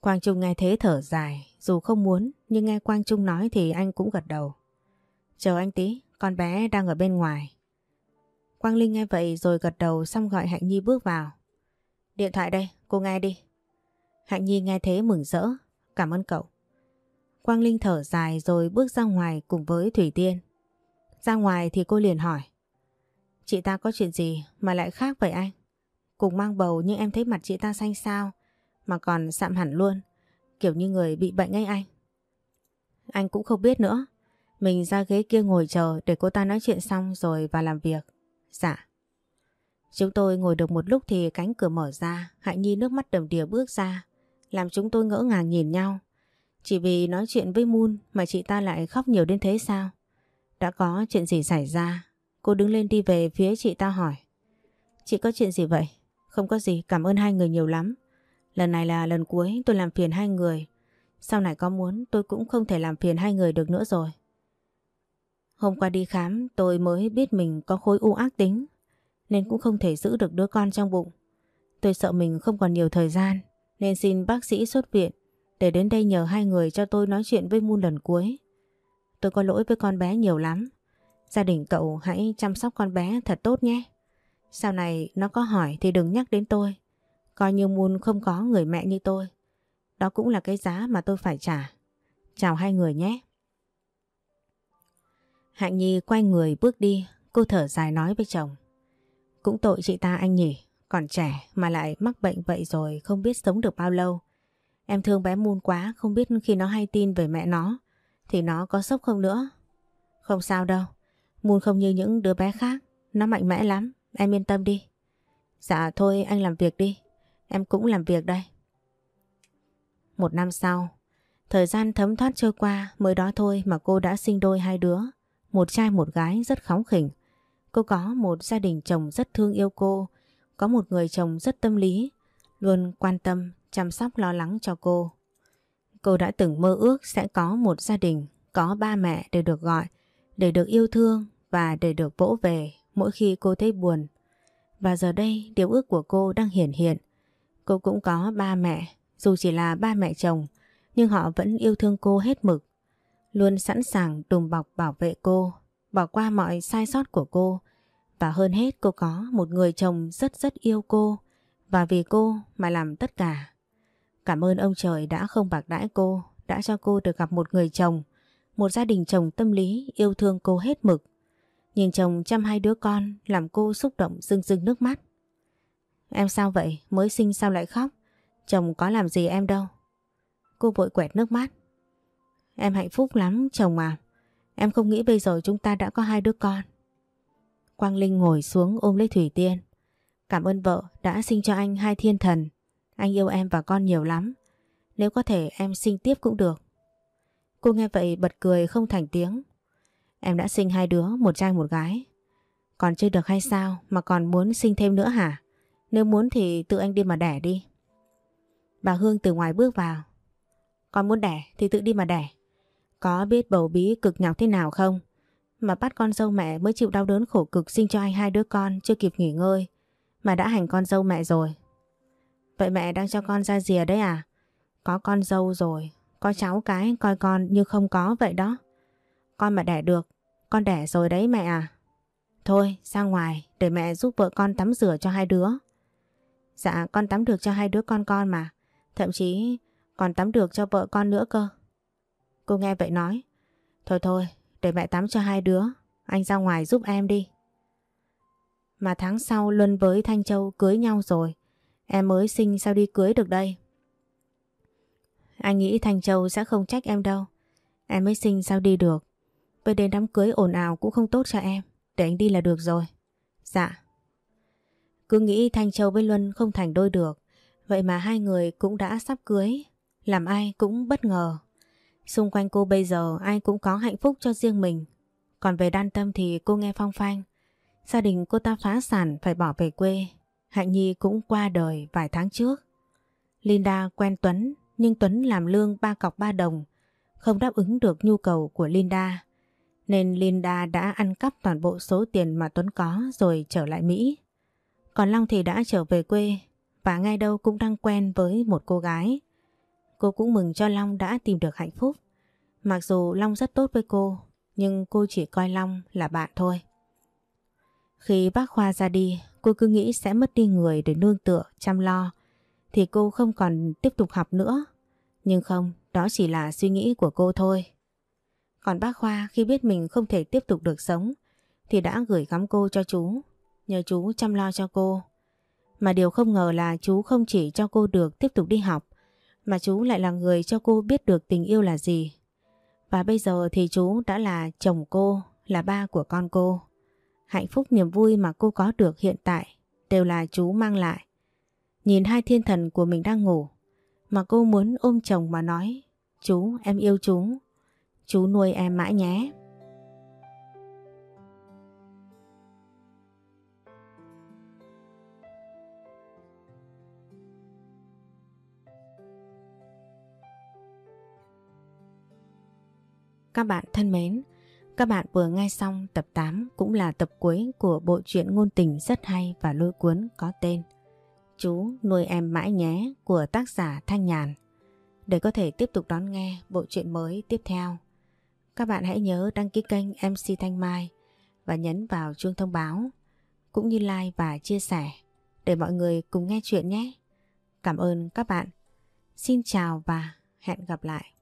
Quang Trung nghe thế thở dài, dù không muốn nhưng nghe Quang Trung nói thì anh cũng gật đầu. Chờ anh tí, con bé đang ở bên ngoài. Quang Linh nghe vậy rồi gật đầu xong gọi Hạnh Nhi bước vào. Điện thoại đây, cô nghe đi. Hạnh Nhi nghe thế mừng rỡ. Cảm ơn cậu. Quang Linh thở dài rồi bước ra ngoài cùng với Thủy Tiên. Ra ngoài thì cô liền hỏi. Chị ta có chuyện gì mà lại khác vậy anh? Cùng mang bầu nhưng em thấy mặt chị ta xanh xao mà còn sạm hẳn luôn. Kiểu như người bị bệnh ấy anh. Anh cũng không biết nữa. Mình ra ghế kia ngồi chờ để cô ta nói chuyện xong rồi vào làm việc. Dạ. Chúng tôi ngồi được một lúc thì cánh cửa mở ra, Hạnh Nhi nước mắt đầm đìa bước ra, làm chúng tôi ngỡ ngàng nhìn nhau. Chỉ vì nói chuyện với Moon mà chị ta lại khóc nhiều đến thế sao? Đã có chuyện gì xảy ra? Cô đứng lên đi về phía chị ta hỏi. Chị có chuyện gì vậy? Không có gì, cảm ơn hai người nhiều lắm. Lần này là lần cuối tôi làm phiền hai người. Sau này có muốn tôi cũng không thể làm phiền hai người được nữa rồi. Hôm qua đi khám tôi mới biết mình có khối u ác tính nên cũng không thể giữ được đứa con trong bụng. Tôi sợ mình không còn nhiều thời gian nên xin bác sĩ xuất viện để đến đây nhờ hai người cho tôi nói chuyện với Moon lần cuối. Tôi có lỗi với con bé nhiều lắm. Gia đình cậu hãy chăm sóc con bé thật tốt nhé. Sau này nó có hỏi thì đừng nhắc đến tôi. Coi như Moon không có người mẹ như tôi. Đó cũng là cái giá mà tôi phải trả. Chào hai người nhé. Hạnh Nhi quay người bước đi, cô thở dài nói với chồng. Cũng tội chị ta anh nhỉ, còn trẻ mà lại mắc bệnh vậy rồi không biết sống được bao lâu. Em thương bé Moon quá, không biết khi nó hay tin về mẹ nó thì nó có sốc không nữa. Không sao đâu, Moon không như những đứa bé khác, nó mạnh mẽ lắm, em yên tâm đi. Dạ thôi anh làm việc đi, em cũng làm việc đây. Một năm sau, thời gian thấm thoát trôi qua mới đó thôi mà cô đã sinh đôi hai đứa, một trai một gái rất khóng khỉnh. Cô có một gia đình chồng rất thương yêu cô, có một người chồng rất tâm lý, luôn quan tâm, chăm sóc lo lắng cho cô. Cô đã từng mơ ước sẽ có một gia đình, có ba mẹ để được gọi, để được yêu thương và để được vỗ về mỗi khi cô thấy buồn. Và giờ đây điều ước của cô đang hiển hiện. Cô cũng có ba mẹ, dù chỉ là ba mẹ chồng, nhưng họ vẫn yêu thương cô hết mực. Luôn sẵn sàng đùm bọc bảo vệ cô, bỏ qua mọi sai sót của cô. Và hơn hết cô có một người chồng rất rất yêu cô và vì cô mà làm tất cả. Cảm ơn ông trời đã không bạc đãi cô, đã cho cô được gặp một người chồng, một gia đình chồng tâm lý yêu thương cô hết mực. Nhìn chồng chăm hai đứa con làm cô xúc động rưng rưng nước mắt. Em sao vậy? Mới sinh sao lại khóc? Chồng có làm gì em đâu? Cô vội quẹt nước mắt. Em hạnh phúc lắm chồng à. Em không nghĩ bây giờ chúng ta đã có hai đứa con. Quang Linh ngồi xuống ôm lấy Thủy Tiên. Cảm ơn vợ đã sinh cho anh hai thiên thần. Anh yêu em và con nhiều lắm. Nếu có thể em sinh tiếp cũng được. Cô nghe vậy bật cười không thành tiếng. Em đã sinh hai đứa, một trai một gái. Còn chưa được hay sao mà còn muốn sinh thêm nữa hả? Nếu muốn thì tự anh đi mà đẻ đi. Bà Hương từ ngoài bước vào. Con muốn đẻ thì tự đi mà đẻ. Có biết bầu bí cực nhọc thế nào không? Mà bắt con dâu mẹ mới chịu đau đớn khổ cực sinh cho anh hai đứa con chưa kịp nghỉ ngơi. Mà đã hành con dâu mẹ rồi. Vậy mẹ đang cho con ra rìa đấy à? Có con dâu rồi, có cháu cái coi con như không có vậy đó. Con mà đẻ được, con đẻ rồi đấy mẹ à. Thôi, ra ngoài để mẹ giúp vợ con tắm rửa cho hai đứa. Dạ, con tắm được cho hai đứa con con mà. Thậm chí còn tắm được cho vợ con nữa cơ. Cô nghe vậy nói. Thôi thôi, để mẹ tắm cho hai đứa. Anh ra ngoài giúp em đi. Mà tháng sau Luân với Thanh Châu cưới nhau rồi. Em mới sinh sao đi cưới được đây? Anh nghĩ Thanh Châu sẽ không trách em đâu. Em mới sinh sao đi được. Vậy đến đám cưới ồn ào cũng không tốt cho em. Để anh đi là được rồi. Dạ. Cứ nghĩ Thanh Châu với Luân không thành đôi được. Vậy mà hai người cũng đã sắp cưới. Làm ai cũng bất ngờ. Xung quanh cô bây giờ ai cũng có hạnh phúc cho riêng mình. Còn về đan tâm thì cô nghe phong phanh. Gia đình cô ta phá sản phải bỏ về quê Hạnh Nhi cũng qua đời vài tháng trước. Linda quen Tuấn nhưng Tuấn làm lương ba cọc ba đồng, không đáp ứng được nhu cầu của Linda. Nên Linda đã ăn cắp toàn bộ số tiền mà Tuấn có rồi trở lại Mỹ. Còn Long thì đã trở về quê và ngay đâu cũng đang quen với một cô gái. Cô cũng mừng cho Long đã tìm được hạnh phúc. Mặc dù Long rất tốt với cô, nhưng cô chỉ coi Long là bạn thôi. Khi bác Khoa ra đi, cô cứ nghĩ sẽ mất đi người để nương tựa, chăm lo, thì cô không còn tiếp tục học nữa. Nhưng không, đó chỉ là suy nghĩ của cô thôi. Còn bác Khoa khi biết mình không thể tiếp tục được sống, thì đã gửi gắm cô cho chú, nhờ chú chăm lo cho cô. Mà điều không ngờ là chú không chỉ cho cô được tiếp tục đi học, mà chú lại là người cho cô biết được tình yêu là gì. Và bây giờ thì chú đã là chồng cô, là ba của con cô. Hạnh phúc niềm vui mà cô có được hiện tại đều là chú mang lại. Nhìn hai thiên thần của mình đang ngủ, mà cô muốn ôm chồng mà nói, chú em yêu chú, chú nuôi em mãi nhé. Các bạn thân mến, các bạn vừa nghe xong tập 8 cũng là tập cuối của bộ truyện ngôn tình rất hay và lôi cuốn có tên Chú nuôi em mãi nhé của tác giả Thanh Nhàn. Để có thể tiếp tục đón nghe bộ truyện mới tiếp theo, các bạn hãy nhớ đăng ký kênh MC Thanh Mai và nhấn vào chuông thông báo cũng như like và chia sẻ để mọi người cùng nghe chuyện nhé. Cảm ơn các bạn. Xin chào và hẹn gặp lại.